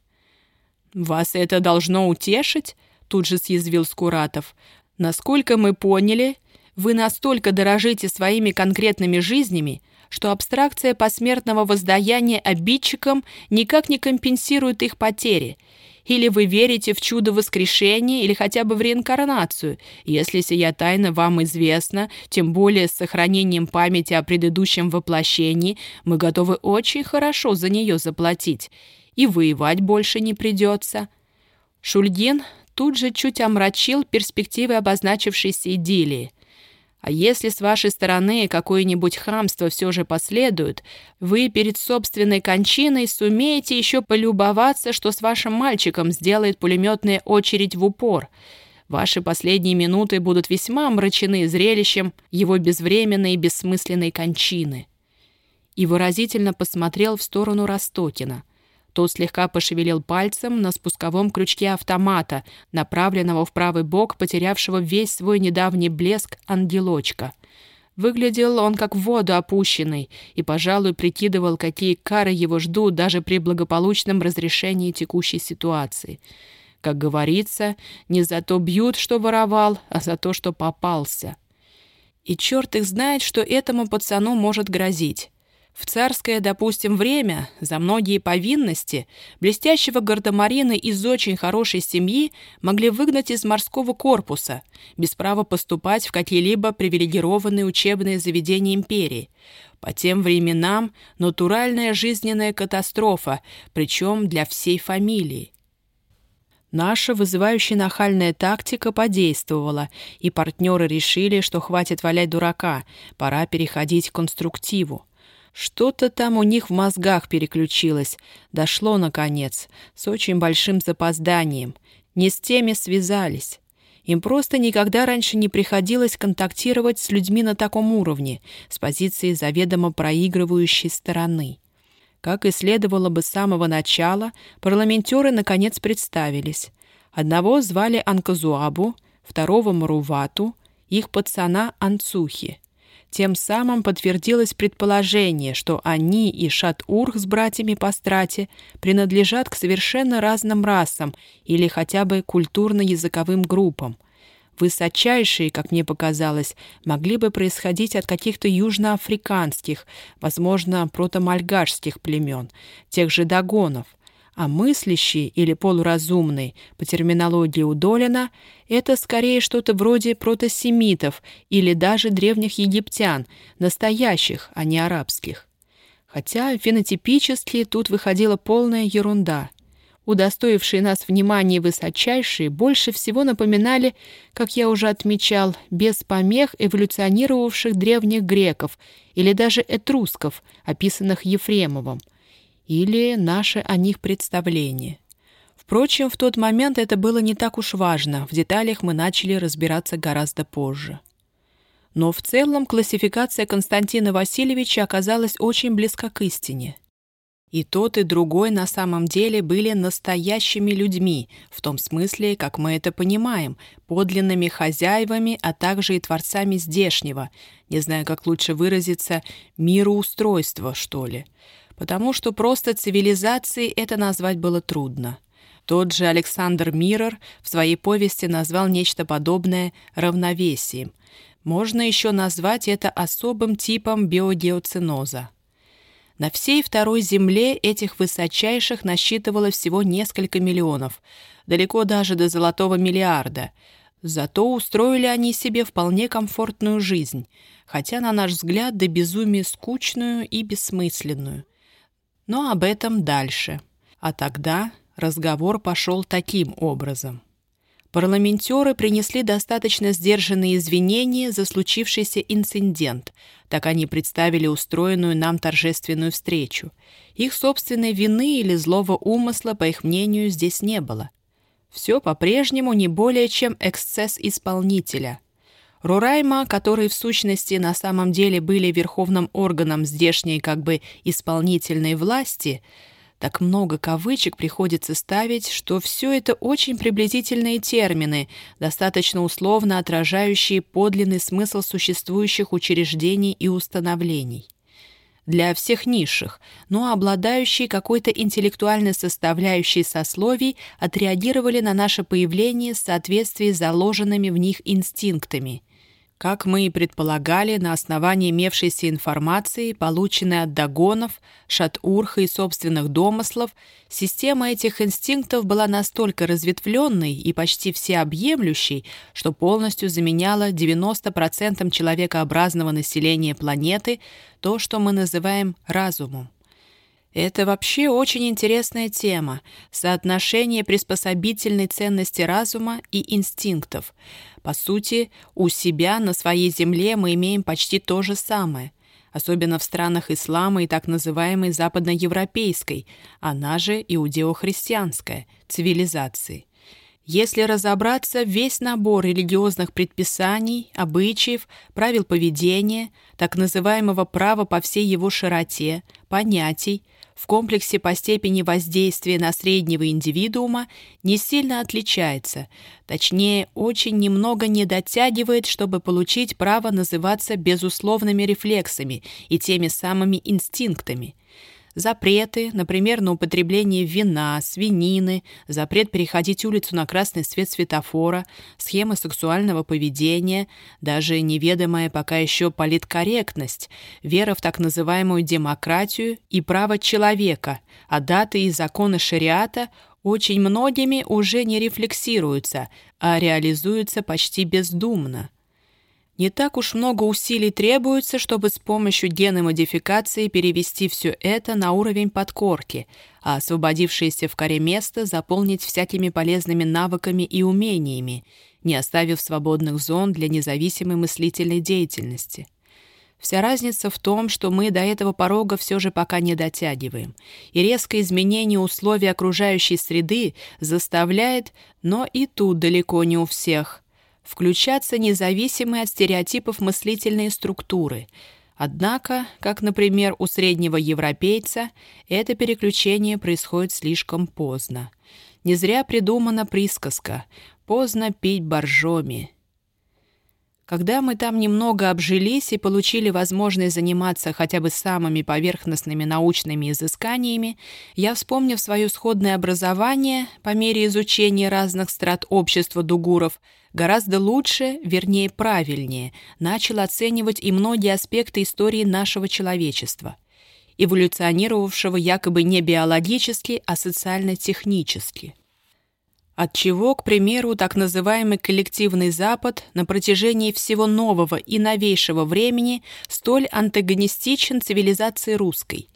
«Вас это должно утешить?» — тут же съязвил Скуратов. «Насколько мы поняли, вы настолько дорожите своими конкретными жизнями, что абстракция посмертного воздаяния обидчикам никак не компенсирует их потери. Или вы верите в чудо воскрешения или хотя бы в реинкарнацию, если сия тайна вам известна, тем более с сохранением памяти о предыдущем воплощении, мы готовы очень хорошо за нее заплатить, и воевать больше не придется». Шульгин тут же чуть омрачил перспективы обозначившейся идиллии. А если с вашей стороны какое-нибудь хамство все же последует, вы перед собственной кончиной сумеете еще полюбоваться, что с вашим мальчиком сделает пулеметная очередь в упор. Ваши последние минуты будут весьма омрачены зрелищем его безвременной и бессмысленной кончины». И выразительно посмотрел в сторону Ростокина – тот слегка пошевелил пальцем на спусковом крючке автомата, направленного в правый бок, потерявшего весь свой недавний блеск ангелочка. Выглядел он как в воду опущенный и, пожалуй, прикидывал, какие кары его ждут даже при благополучном разрешении текущей ситуации. Как говорится, не за то бьют, что воровал, а за то, что попался. И черт их знает, что этому пацану может грозить. В царское, допустим, время за многие повинности блестящего гардемарина из очень хорошей семьи могли выгнать из морского корпуса, без права поступать в какие-либо привилегированные учебные заведения империи. По тем временам натуральная жизненная катастрофа, причем для всей фамилии. Наша вызывающая нахальная тактика подействовала, и партнеры решили, что хватит валять дурака, пора переходить к конструктиву. Что-то там у них в мозгах переключилось. Дошло, наконец, с очень большим запозданием. Не с теми связались. Им просто никогда раньше не приходилось контактировать с людьми на таком уровне, с позиции заведомо проигрывающей стороны. Как и следовало бы с самого начала, парламентеры наконец представились. Одного звали Анказуабу, второго Марувату, их пацана Анцухи. Тем самым подтвердилось предположение, что они и Шат-Урх с братьями по страте принадлежат к совершенно разным расам или хотя бы культурно-языковым группам. Высочайшие, как мне показалось, могли бы происходить от каких-то южноафриканских, возможно, протомальгашских племен, тех же догонов, а мыслящий или полуразумный, по терминологии Удолина, это скорее что-то вроде протосемитов или даже древних египтян, настоящих, а не арабских. Хотя фенотипически тут выходила полная ерунда. Удостоившие нас внимания высочайшие больше всего напоминали, как я уже отмечал, без помех эволюционировавших древних греков или даже этрусков, описанных Ефремовым – или наше о них представление. Впрочем, в тот момент это было не так уж важно, в деталях мы начали разбираться гораздо позже. Но в целом классификация Константина Васильевича оказалась очень близка к истине. И тот, и другой на самом деле были настоящими людьми, в том смысле, как мы это понимаем, подлинными хозяевами, а также и творцами здешнего, не знаю, как лучше выразиться, мироустройства, что ли – потому что просто цивилизацией это назвать было трудно. Тот же Александр Миррор в своей повести назвал нечто подобное равновесием. Можно еще назвать это особым типом биогеоциноза. На всей второй земле этих высочайших насчитывало всего несколько миллионов, далеко даже до золотого миллиарда. Зато устроили они себе вполне комфортную жизнь, хотя, на наш взгляд, до безумия скучную и бессмысленную – но об этом дальше. А тогда разговор пошел таким образом. Парламентеры принесли достаточно сдержанные извинения за случившийся инцидент, так они представили устроенную нам торжественную встречу. Их собственной вины или злого умысла, по их мнению, здесь не было. Все по-прежнему не более чем эксцесс исполнителя – Рурайма, которые в сущности на самом деле были верховным органом здешней как бы исполнительной власти, Так много кавычек приходится ставить, что все это очень приблизительные термины, достаточно условно отражающие подлинный смысл существующих учреждений и установлений для всех низших, но обладающие какой-то интеллектуальной составляющей сословий отреагировали на наше появление в соответствии с заложенными в них инстинктами. Как мы и предполагали, на основании имевшейся информации, полученной от догонов, шатурха и собственных домыслов, система этих инстинктов была настолько разветвленной и почти всеобъемлющей, что полностью заменяла 90% человекообразного населения планеты то, что мы называем разумом. Это вообще очень интересная тема – соотношение приспособительной ценности разума и инстинктов. По сути, у себя на своей земле мы имеем почти то же самое, особенно в странах ислама и так называемой западноевропейской, она же иудео-христианская, цивилизации. Если разобраться, весь набор религиозных предписаний, обычаев, правил поведения, так называемого права по всей его широте, понятий – в комплексе по степени воздействия на среднего индивидуума не сильно отличается, точнее, очень немного не дотягивает, чтобы получить право называться безусловными рефлексами и теми самыми инстинктами – Запреты, например, на употребление вина, свинины, запрет переходить улицу на красный свет светофора, схемы сексуального поведения, даже неведомая пока еще политкорректность, вера в так называемую демократию и право человека, а даты и законы шариата очень многими уже не рефлексируются, а реализуются почти бездумно. Не так уж много усилий требуется, чтобы с помощью генной модификации перевести все это на уровень подкорки, а освободившееся в коре место заполнить всякими полезными навыками и умениями, не оставив свободных зон для независимой мыслительной деятельности. Вся разница в том, что мы до этого порога все же пока не дотягиваем, и резкое изменение условий окружающей среды заставляет, но и тут далеко не у всех – включаться независимые от стереотипов мыслительные структуры. Однако, как, например, у среднего европейца, это переключение происходит слишком поздно. Не зря придумана присказка «поздно пить боржоми». Когда мы там немного обжились и получили возможность заниматься хотя бы самыми поверхностными научными изысканиями, я, вспомнив свое сходное образование по мере изучения разных страт общества дугуров, гораздо лучше, вернее правильнее, начал оценивать и многие аспекты истории нашего человечества, эволюционировавшего якобы не биологически, а социально-технически. Отчего, к примеру, так называемый коллективный Запад на протяжении всего нового и новейшего времени столь антагонистичен цивилизации русской –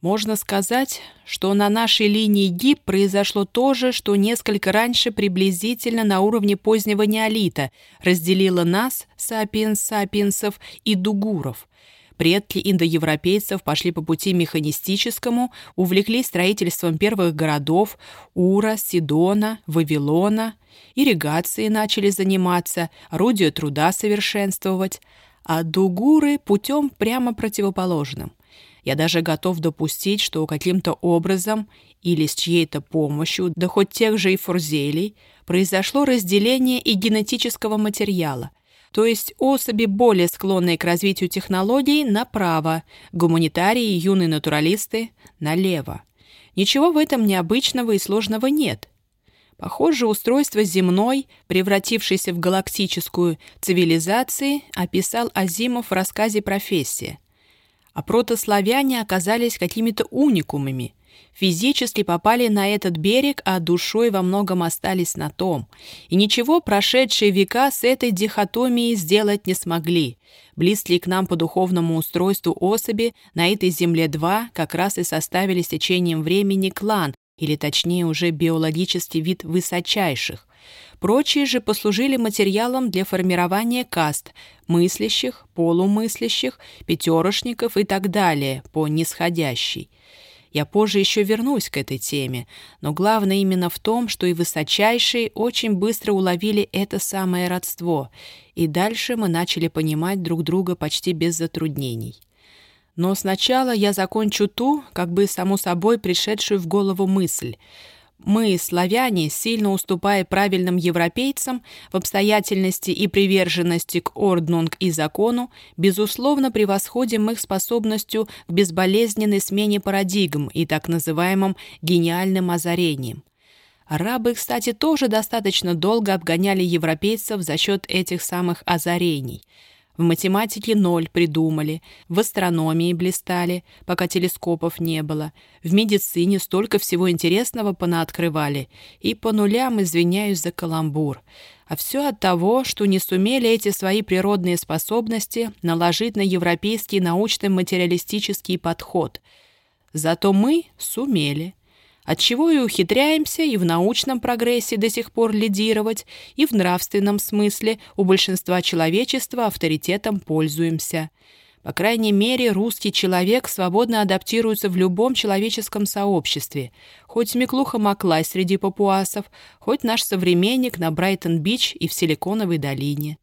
можно сказать, что на нашей линии ГИП произошло то же, что несколько раньше приблизительно на уровне позднего неолита разделило нас, сапиенс-сапиенсов и дугуров. Предки индоевропейцев пошли по пути механистическому, увлеклись строительством первых городов Ура, Сидона, Вавилона, ирригацией начали заниматься, орудие труда совершенствовать, а дугуры путем прямо противоположным. Я даже готов допустить, что каким-то образом или с чьей-то помощью, да хоть тех же и фурзелей, произошло разделение и генетического материала, то есть особи, более склонные к развитию технологий, направо, гуманитарии и юные натуралисты – налево. Ничего в этом необычного и сложного нет. Похоже, устройство земной, превратившейся в галактическую цивилизации, описал Азимов в рассказе «Профессия», а протославяне оказались какими-то уникумами. Физически попали на этот берег, а душой во многом остались на том. И ничего прошедшие века с этой дихотомией сделать не смогли. Близкие к нам по духовному устройству особи на этой земле два как раз и составили с течением времени клан, или точнее уже биологический вид высочайших. Прочие же послужили материалом для формирования каст – мыслящих, полумыслящих, пятерошников и так далее по нисходящей. Я позже еще вернусь к этой теме, но главное именно в том, что и высочайшие очень быстро уловили это самое родство, и дальше мы начали понимать друг друга почти без затруднений. Но сначала я закончу ту, как бы само собой пришедшую в голову мысль — мы, славяне, сильно уступая правильным европейцам в обстоятельности и приверженности к орднунг и закону, безусловно превосходим их способностью к безболезненной смене парадигм и так называемым гениальным озарением. Арабы, кстати, тоже достаточно долго обгоняли европейцев за счет этих самых озарений – в математике ноль придумали, в астрономии блистали, пока телескопов не было, в медицине столько всего интересного понаоткрывали, и по нулям извиняюсь за каламбур. А все от того, что не сумели эти свои природные способности наложить на европейский научно-материалистический подход. Зато мы сумели отчего и ухитряемся и в научном прогрессе до сих пор лидировать, и в нравственном смысле у большинства человечества авторитетом пользуемся. По крайней мере, русский человек свободно адаптируется в любом человеческом сообществе, хоть Миклуха Маклай среди папуасов, хоть наш современник на Брайтон-Бич и в Силиконовой долине.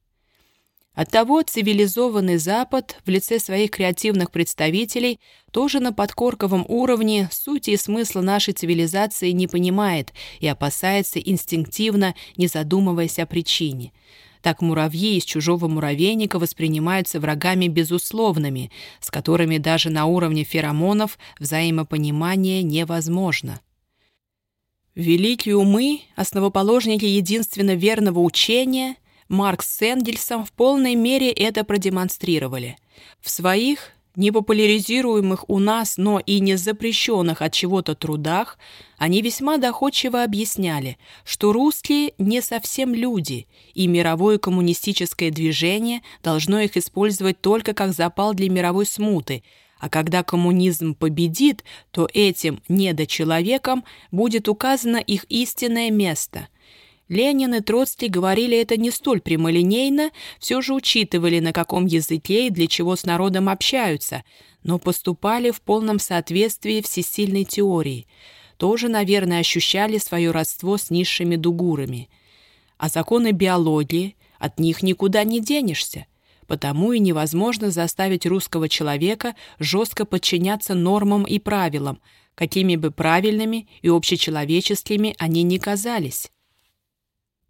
Оттого цивилизованный Запад в лице своих креативных представителей тоже на подкорковом уровне сути и смысла нашей цивилизации не понимает и опасается инстинктивно, не задумываясь о причине. Так муравьи из чужого муравейника воспринимаются врагами безусловными, с которыми даже на уровне феромонов взаимопонимание невозможно. Великие умы, основоположники единственно верного учения — Маркс с Энгельсом в полной мере это продемонстрировали. В своих непопуляризируемых у нас, но и не запрещенных от чего-то трудах, они весьма доходчиво объясняли, что русские не совсем люди, и мировое коммунистическое движение должно их использовать только как запал для мировой смуты, а когда коммунизм победит, то этим недочеловекам будет указано их истинное место – Ленин и Троцкий говорили это не столь прямолинейно, все же учитывали, на каком языке и для чего с народом общаются, но поступали в полном соответствии всесильной теории. Тоже, наверное, ощущали свое родство с низшими дугурами. А законы биологии, от них никуда не денешься. Потому и невозможно заставить русского человека жестко подчиняться нормам и правилам, какими бы правильными и общечеловеческими они ни казались.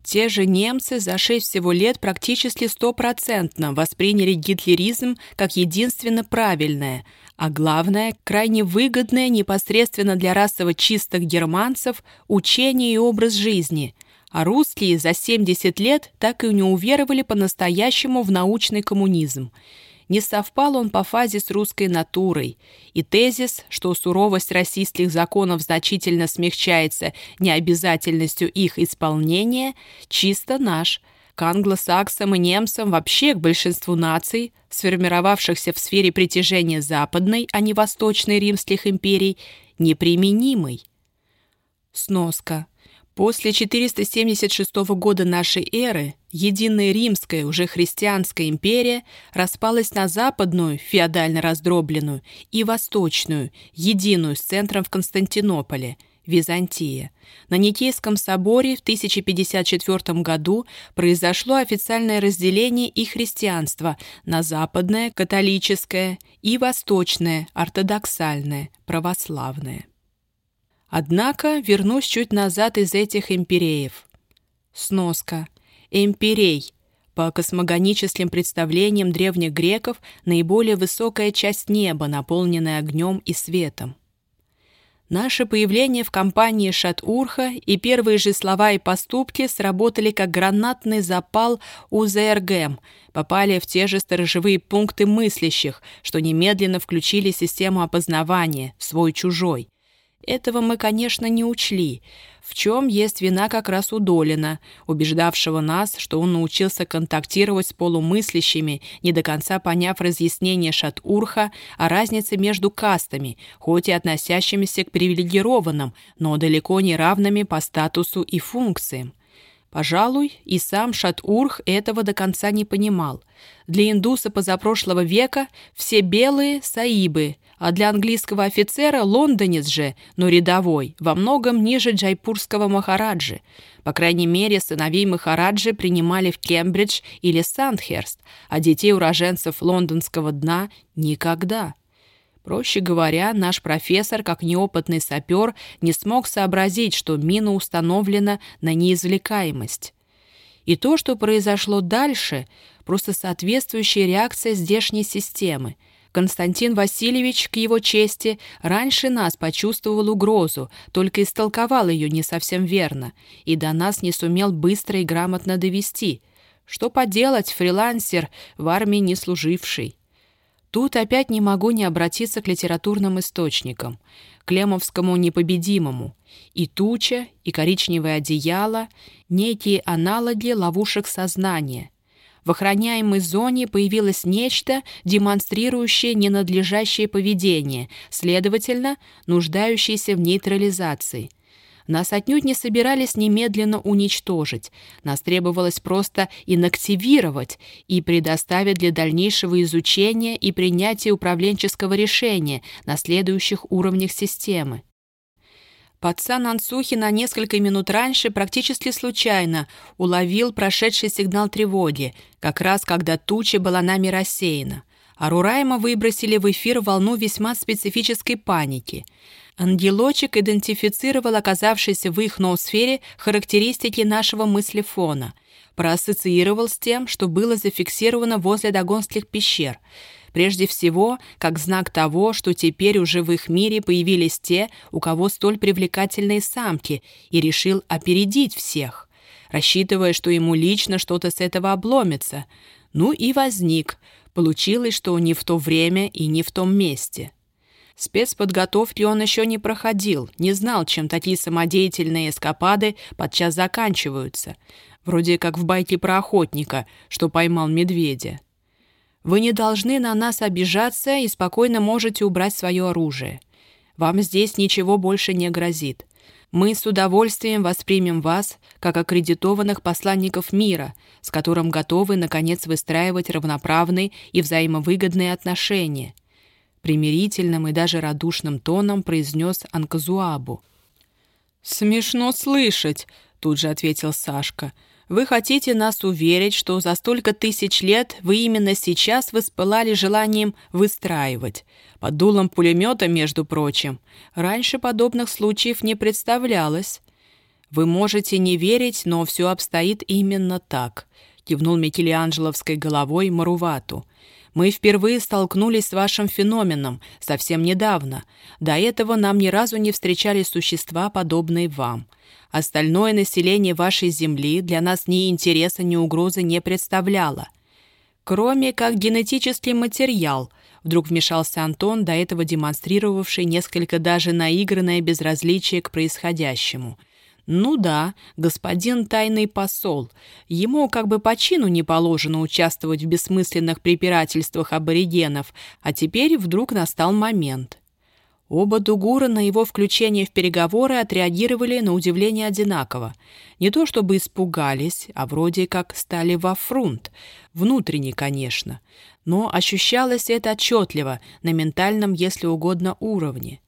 Те же немцы за шесть всего лет практически стопроцентно восприняли гитлеризм как единственно правильное, а главное, крайне выгодное непосредственно для расово чистых германцев учение и образ жизни, а русские за 70 лет так и не уверовали по-настоящему в научный коммунизм – не совпал он по фазе с русской натурой, и тезис, что суровость российских законов значительно смягчается необязательностью их исполнения, чисто наш. К англосаксам и немцам, вообще к большинству наций, сформировавшихся в сфере притяжения западной, а не восточной римских империй, неприменимый. Сноска. После 476 года нашей эры единая римская, уже христианская империя распалась на западную, феодально раздробленную, и восточную, единую с центром в Константинополе, Византия. На Никейском соборе в 1054 году произошло официальное разделение и христианства на западное, католическое, и восточное, ортодоксальное, православное. Однако вернусь чуть назад из этих импереев. Сноска. Имперей. По космогоническим представлениям древних греков наиболее высокая часть неба, наполненная огнем и светом. Наше появление в компании Шат-Урха и первые же слова и поступки сработали как гранатный запал у ЗРГМ, попали в те же сторожевые пункты мыслящих, что немедленно включили систему опознавания «свой-чужой», этого мы, конечно, не учли, в чем есть вина как раз у Долина, убеждавшего нас, что он научился контактировать с полумыслящими, не до конца поняв разъяснение Шатурха о разнице между кастами, хоть и относящимися к привилегированным, но далеко не равными по статусу и функциям. Пожалуй, и сам Шатурх этого до конца не понимал. Для индуса позапрошлого века все белые – саибы, а для английского офицера – лондонец же, но рядовой, во многом ниже джайпурского махараджи. По крайней мере, сыновей махараджи принимали в Кембридж или Сандхерст, а детей уроженцев лондонского дна – никогда. Проще говоря, наш профессор, как неопытный сапер, не смог сообразить, что мина установлена на неизвлекаемость. И то, что произошло дальше, просто соответствующая реакция здешней системы. Константин Васильевич, к его чести, раньше нас почувствовал угрозу, только истолковал ее не совсем верно, и до нас не сумел быстро и грамотно довести. Что поделать, фрилансер, в армии не служивший. Тут опять не могу не обратиться к литературным источникам, к Лемовскому непобедимому. И туча, и коричневое одеяло — некие аналоги ловушек сознания. В охраняемой зоне появилось нечто, демонстрирующее ненадлежащее поведение, следовательно, нуждающееся в нейтрализации. Нас отнюдь не собирались немедленно уничтожить. Нас требовалось просто инактивировать и предоставить для дальнейшего изучения и принятия управленческого решения на следующих уровнях системы. Пацан Ансухи на несколько минут раньше практически случайно уловил прошедший сигнал тревоги, как раз когда туча была нами рассеяна. А Рурайма выбросили в эфир волну весьма специфической паники — Ангелочек идентифицировал оказавшиеся в их ноосфере характеристики нашего мыслефона, проассоциировал с тем, что было зафиксировано возле Дагонских пещер, прежде всего, как знак того, что теперь уже в их мире появились те, у кого столь привлекательные самки, и решил опередить всех, рассчитывая, что ему лично что-то с этого обломится. Ну и возник. Получилось, что не в то время и не в том месте. Спецподготовки он еще не проходил, не знал, чем такие самодеятельные эскапады подчас заканчиваются. Вроде как в байке про охотника, что поймал медведя. Вы не должны на нас обижаться и спокойно можете убрать свое оружие. Вам здесь ничего больше не грозит. Мы с удовольствием воспримем вас как аккредитованных посланников мира, с которым готовы, наконец, выстраивать равноправные и взаимовыгодные отношения – примирительным и даже радушным тоном произнес Анказуабу. «Смешно слышать», — тут же ответил Сашка. «Вы хотите нас уверить, что за столько тысяч лет вы именно сейчас воспылали желанием выстраивать. Под дулом пулемета, между прочим. Раньше подобных случаев не представлялось». «Вы можете не верить, но все обстоит именно так», — кивнул Микеланджеловской головой Марувату. Мы впервые столкнулись с вашим феноменом совсем недавно. До этого нам ни разу не встречались существа, подобные вам. Остальное население вашей Земли для нас ни интереса, ни угрозы не представляло. Кроме как генетический материал, вдруг вмешался Антон, до этого демонстрировавший несколько даже наигранное безразличие к происходящему. Ну да, господин тайный посол. Ему как бы по чину не положено участвовать в бессмысленных препирательствах аборигенов, а теперь вдруг настал момент. Оба Дугура на его включение в переговоры отреагировали на удивление одинаково. Не то чтобы испугались, а вроде как стали во фрунт. Внутренне, конечно. Но ощущалось это отчетливо, на ментальном, если угодно, уровне.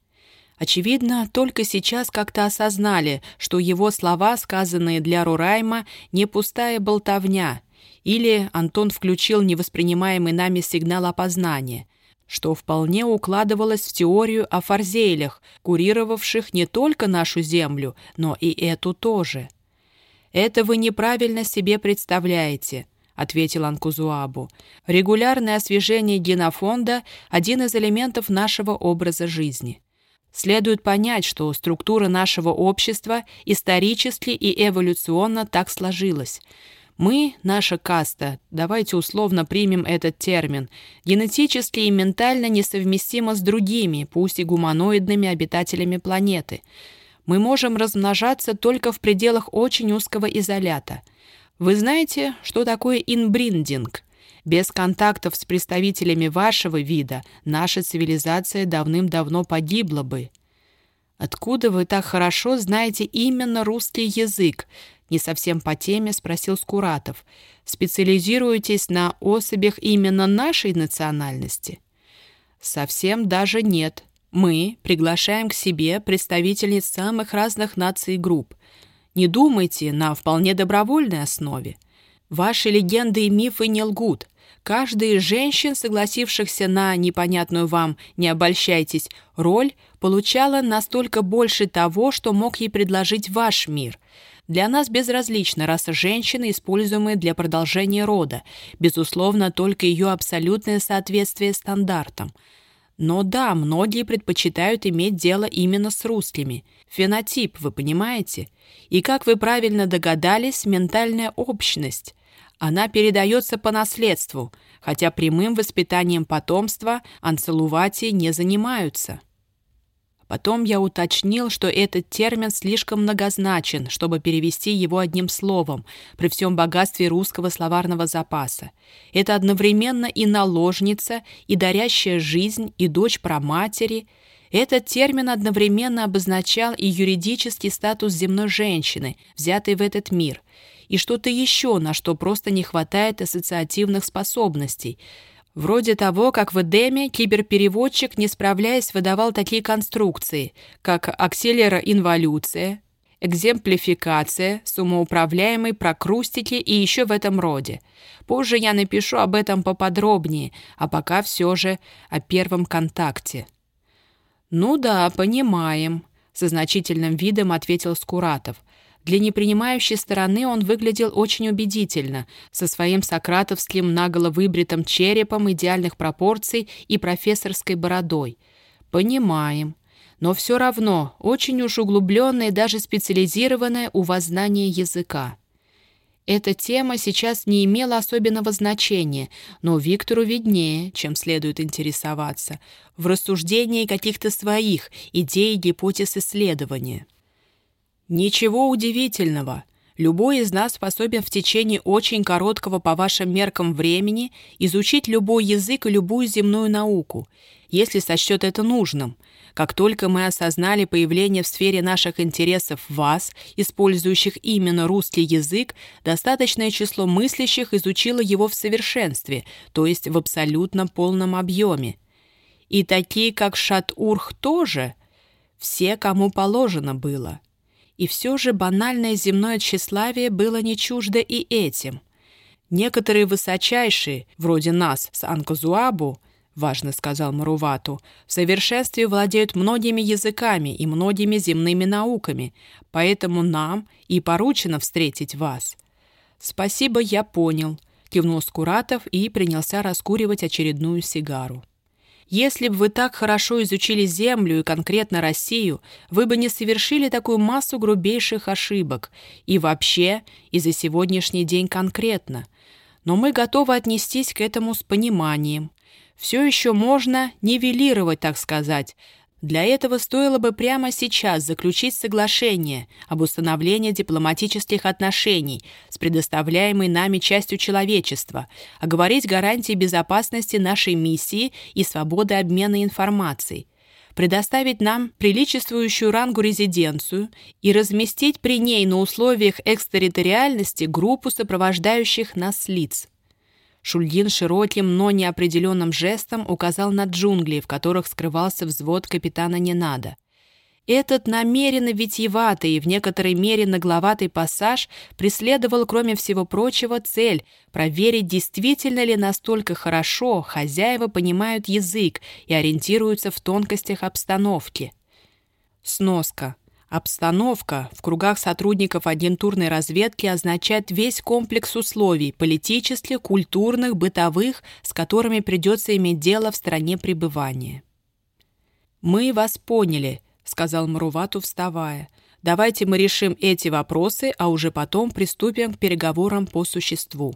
Очевидно, только сейчас как-то осознали, что его слова, сказанные для Рурайма, не пустая болтовня, или Антон включил невоспринимаемый нами сигнал опознания, что вполне укладывалось в теорию о фарзейлях, курировавших не только нашу Землю, но и эту тоже. «Это вы неправильно себе представляете», — ответил Анкузуабу. «Регулярное освежение генофонда — один из элементов нашего образа жизни». Следует понять, что структура нашего общества исторически и эволюционно так сложилась. Мы, наша каста, давайте условно примем этот термин, генетически и ментально несовместима с другими, пусть и гуманоидными обитателями планеты. Мы можем размножаться только в пределах очень узкого изолята. Вы знаете, что такое инбриндинг? Без контактов с представителями вашего вида наша цивилизация давным-давно погибла бы. Откуда вы так хорошо знаете именно русский язык? Не совсем по теме спросил Скуратов. Специализируетесь на особях именно нашей национальности? Совсем даже нет. Мы приглашаем к себе представительниц самых разных наций и групп. Не думайте на вполне добровольной основе. Ваши легенды и мифы не лгут. каждая из женщин, согласившихся на непонятную вам, не обольщайтесь, роль, получала настолько больше того, что мог ей предложить ваш мир. Для нас безразлична раса женщины, используемая для продолжения рода, безусловно, только ее абсолютное соответствие стандартам. Но да, многие предпочитают иметь дело именно с русскими. Фенотип, вы понимаете? И, как вы правильно догадались, ментальная общность. Она передается по наследству, хотя прямым воспитанием потомства анцелувати не занимаются. Потом я уточнил, что этот термин слишком многозначен, чтобы перевести его одним словом, при всем богатстве русского словарного запаса. Это одновременно и наложница, и дарящая жизнь, и дочь праматери. Этот термин одновременно обозначал и юридический статус земной женщины, взятой в этот мир, и что-то еще, на что просто не хватает ассоциативных способностей – Вроде того, как в Эдеме киберпереводчик, не справляясь, выдавал такие конструкции, как акселероинволюция, экземплификация, самоуправляемый прокрустики и еще в этом роде. Позже я напишу об этом поподробнее, а пока все же о первом контакте. «Ну да, понимаем», — со значительным видом ответил Скуратов. Для непринимающей стороны он выглядел очень убедительно, со своим сократовским наголо выбритым черепом идеальных пропорций и профессорской бородой. «Понимаем. Но все равно очень уж углубленное даже специализированное у вас знание языка». Эта тема сейчас не имела особенного значения, но Виктору виднее, чем следует интересоваться, в рассуждении каких-то своих идей гипотез исследования. Ничего удивительного. Любой из нас способен в течение очень короткого по вашим меркам времени изучить любой язык и любую земную науку, если сочтет это нужным. Как только мы осознали появление в сфере наших интересов вас, использующих именно русский язык, достаточное число мыслящих изучило его в совершенстве, то есть в абсолютно полном объеме. И такие, как Шатурх, тоже – все, кому положено было. И все же банальное земное тщеславие было не чуждо и этим. Некоторые высочайшие, вроде нас с Анкозуабу, важно сказал Марувату, в совершенстве владеют многими языками и многими земными науками, поэтому нам и поручено встретить вас. Спасибо, я понял, кивнул Скуратов и принялся раскуривать очередную сигару. Если бы вы так хорошо изучили Землю и конкретно Россию, вы бы не совершили такую массу грубейших ошибок. И вообще, и за сегодняшний день конкретно. Но мы готовы отнестись к этому с пониманием. Все еще можно нивелировать, так сказать, для этого стоило бы прямо сейчас заключить соглашение об установлении дипломатических отношений с предоставляемой нами частью человечества, оговорить гарантии безопасности нашей миссии и свободы обмена информацией, предоставить нам приличествующую рангу резиденцию и разместить при ней на условиях экстерриториальности группу сопровождающих нас лиц. Шульгин широким, но неопределенным жестом указал на джунгли, в которых скрывался взвод капитана Ненада. Этот намеренно витьеватый и в некоторой мере нагловатый пассаж преследовал, кроме всего прочего, цель проверить, действительно ли настолько хорошо хозяева понимают язык и ориентируются в тонкостях обстановки. Сноска. Обстановка в кругах сотрудников агентурной разведки означает весь комплекс условий – политических, культурных, бытовых, с которыми придется иметь дело в стране пребывания. «Мы вас поняли», – сказал Марувату, вставая. «Давайте мы решим эти вопросы, а уже потом приступим к переговорам по существу».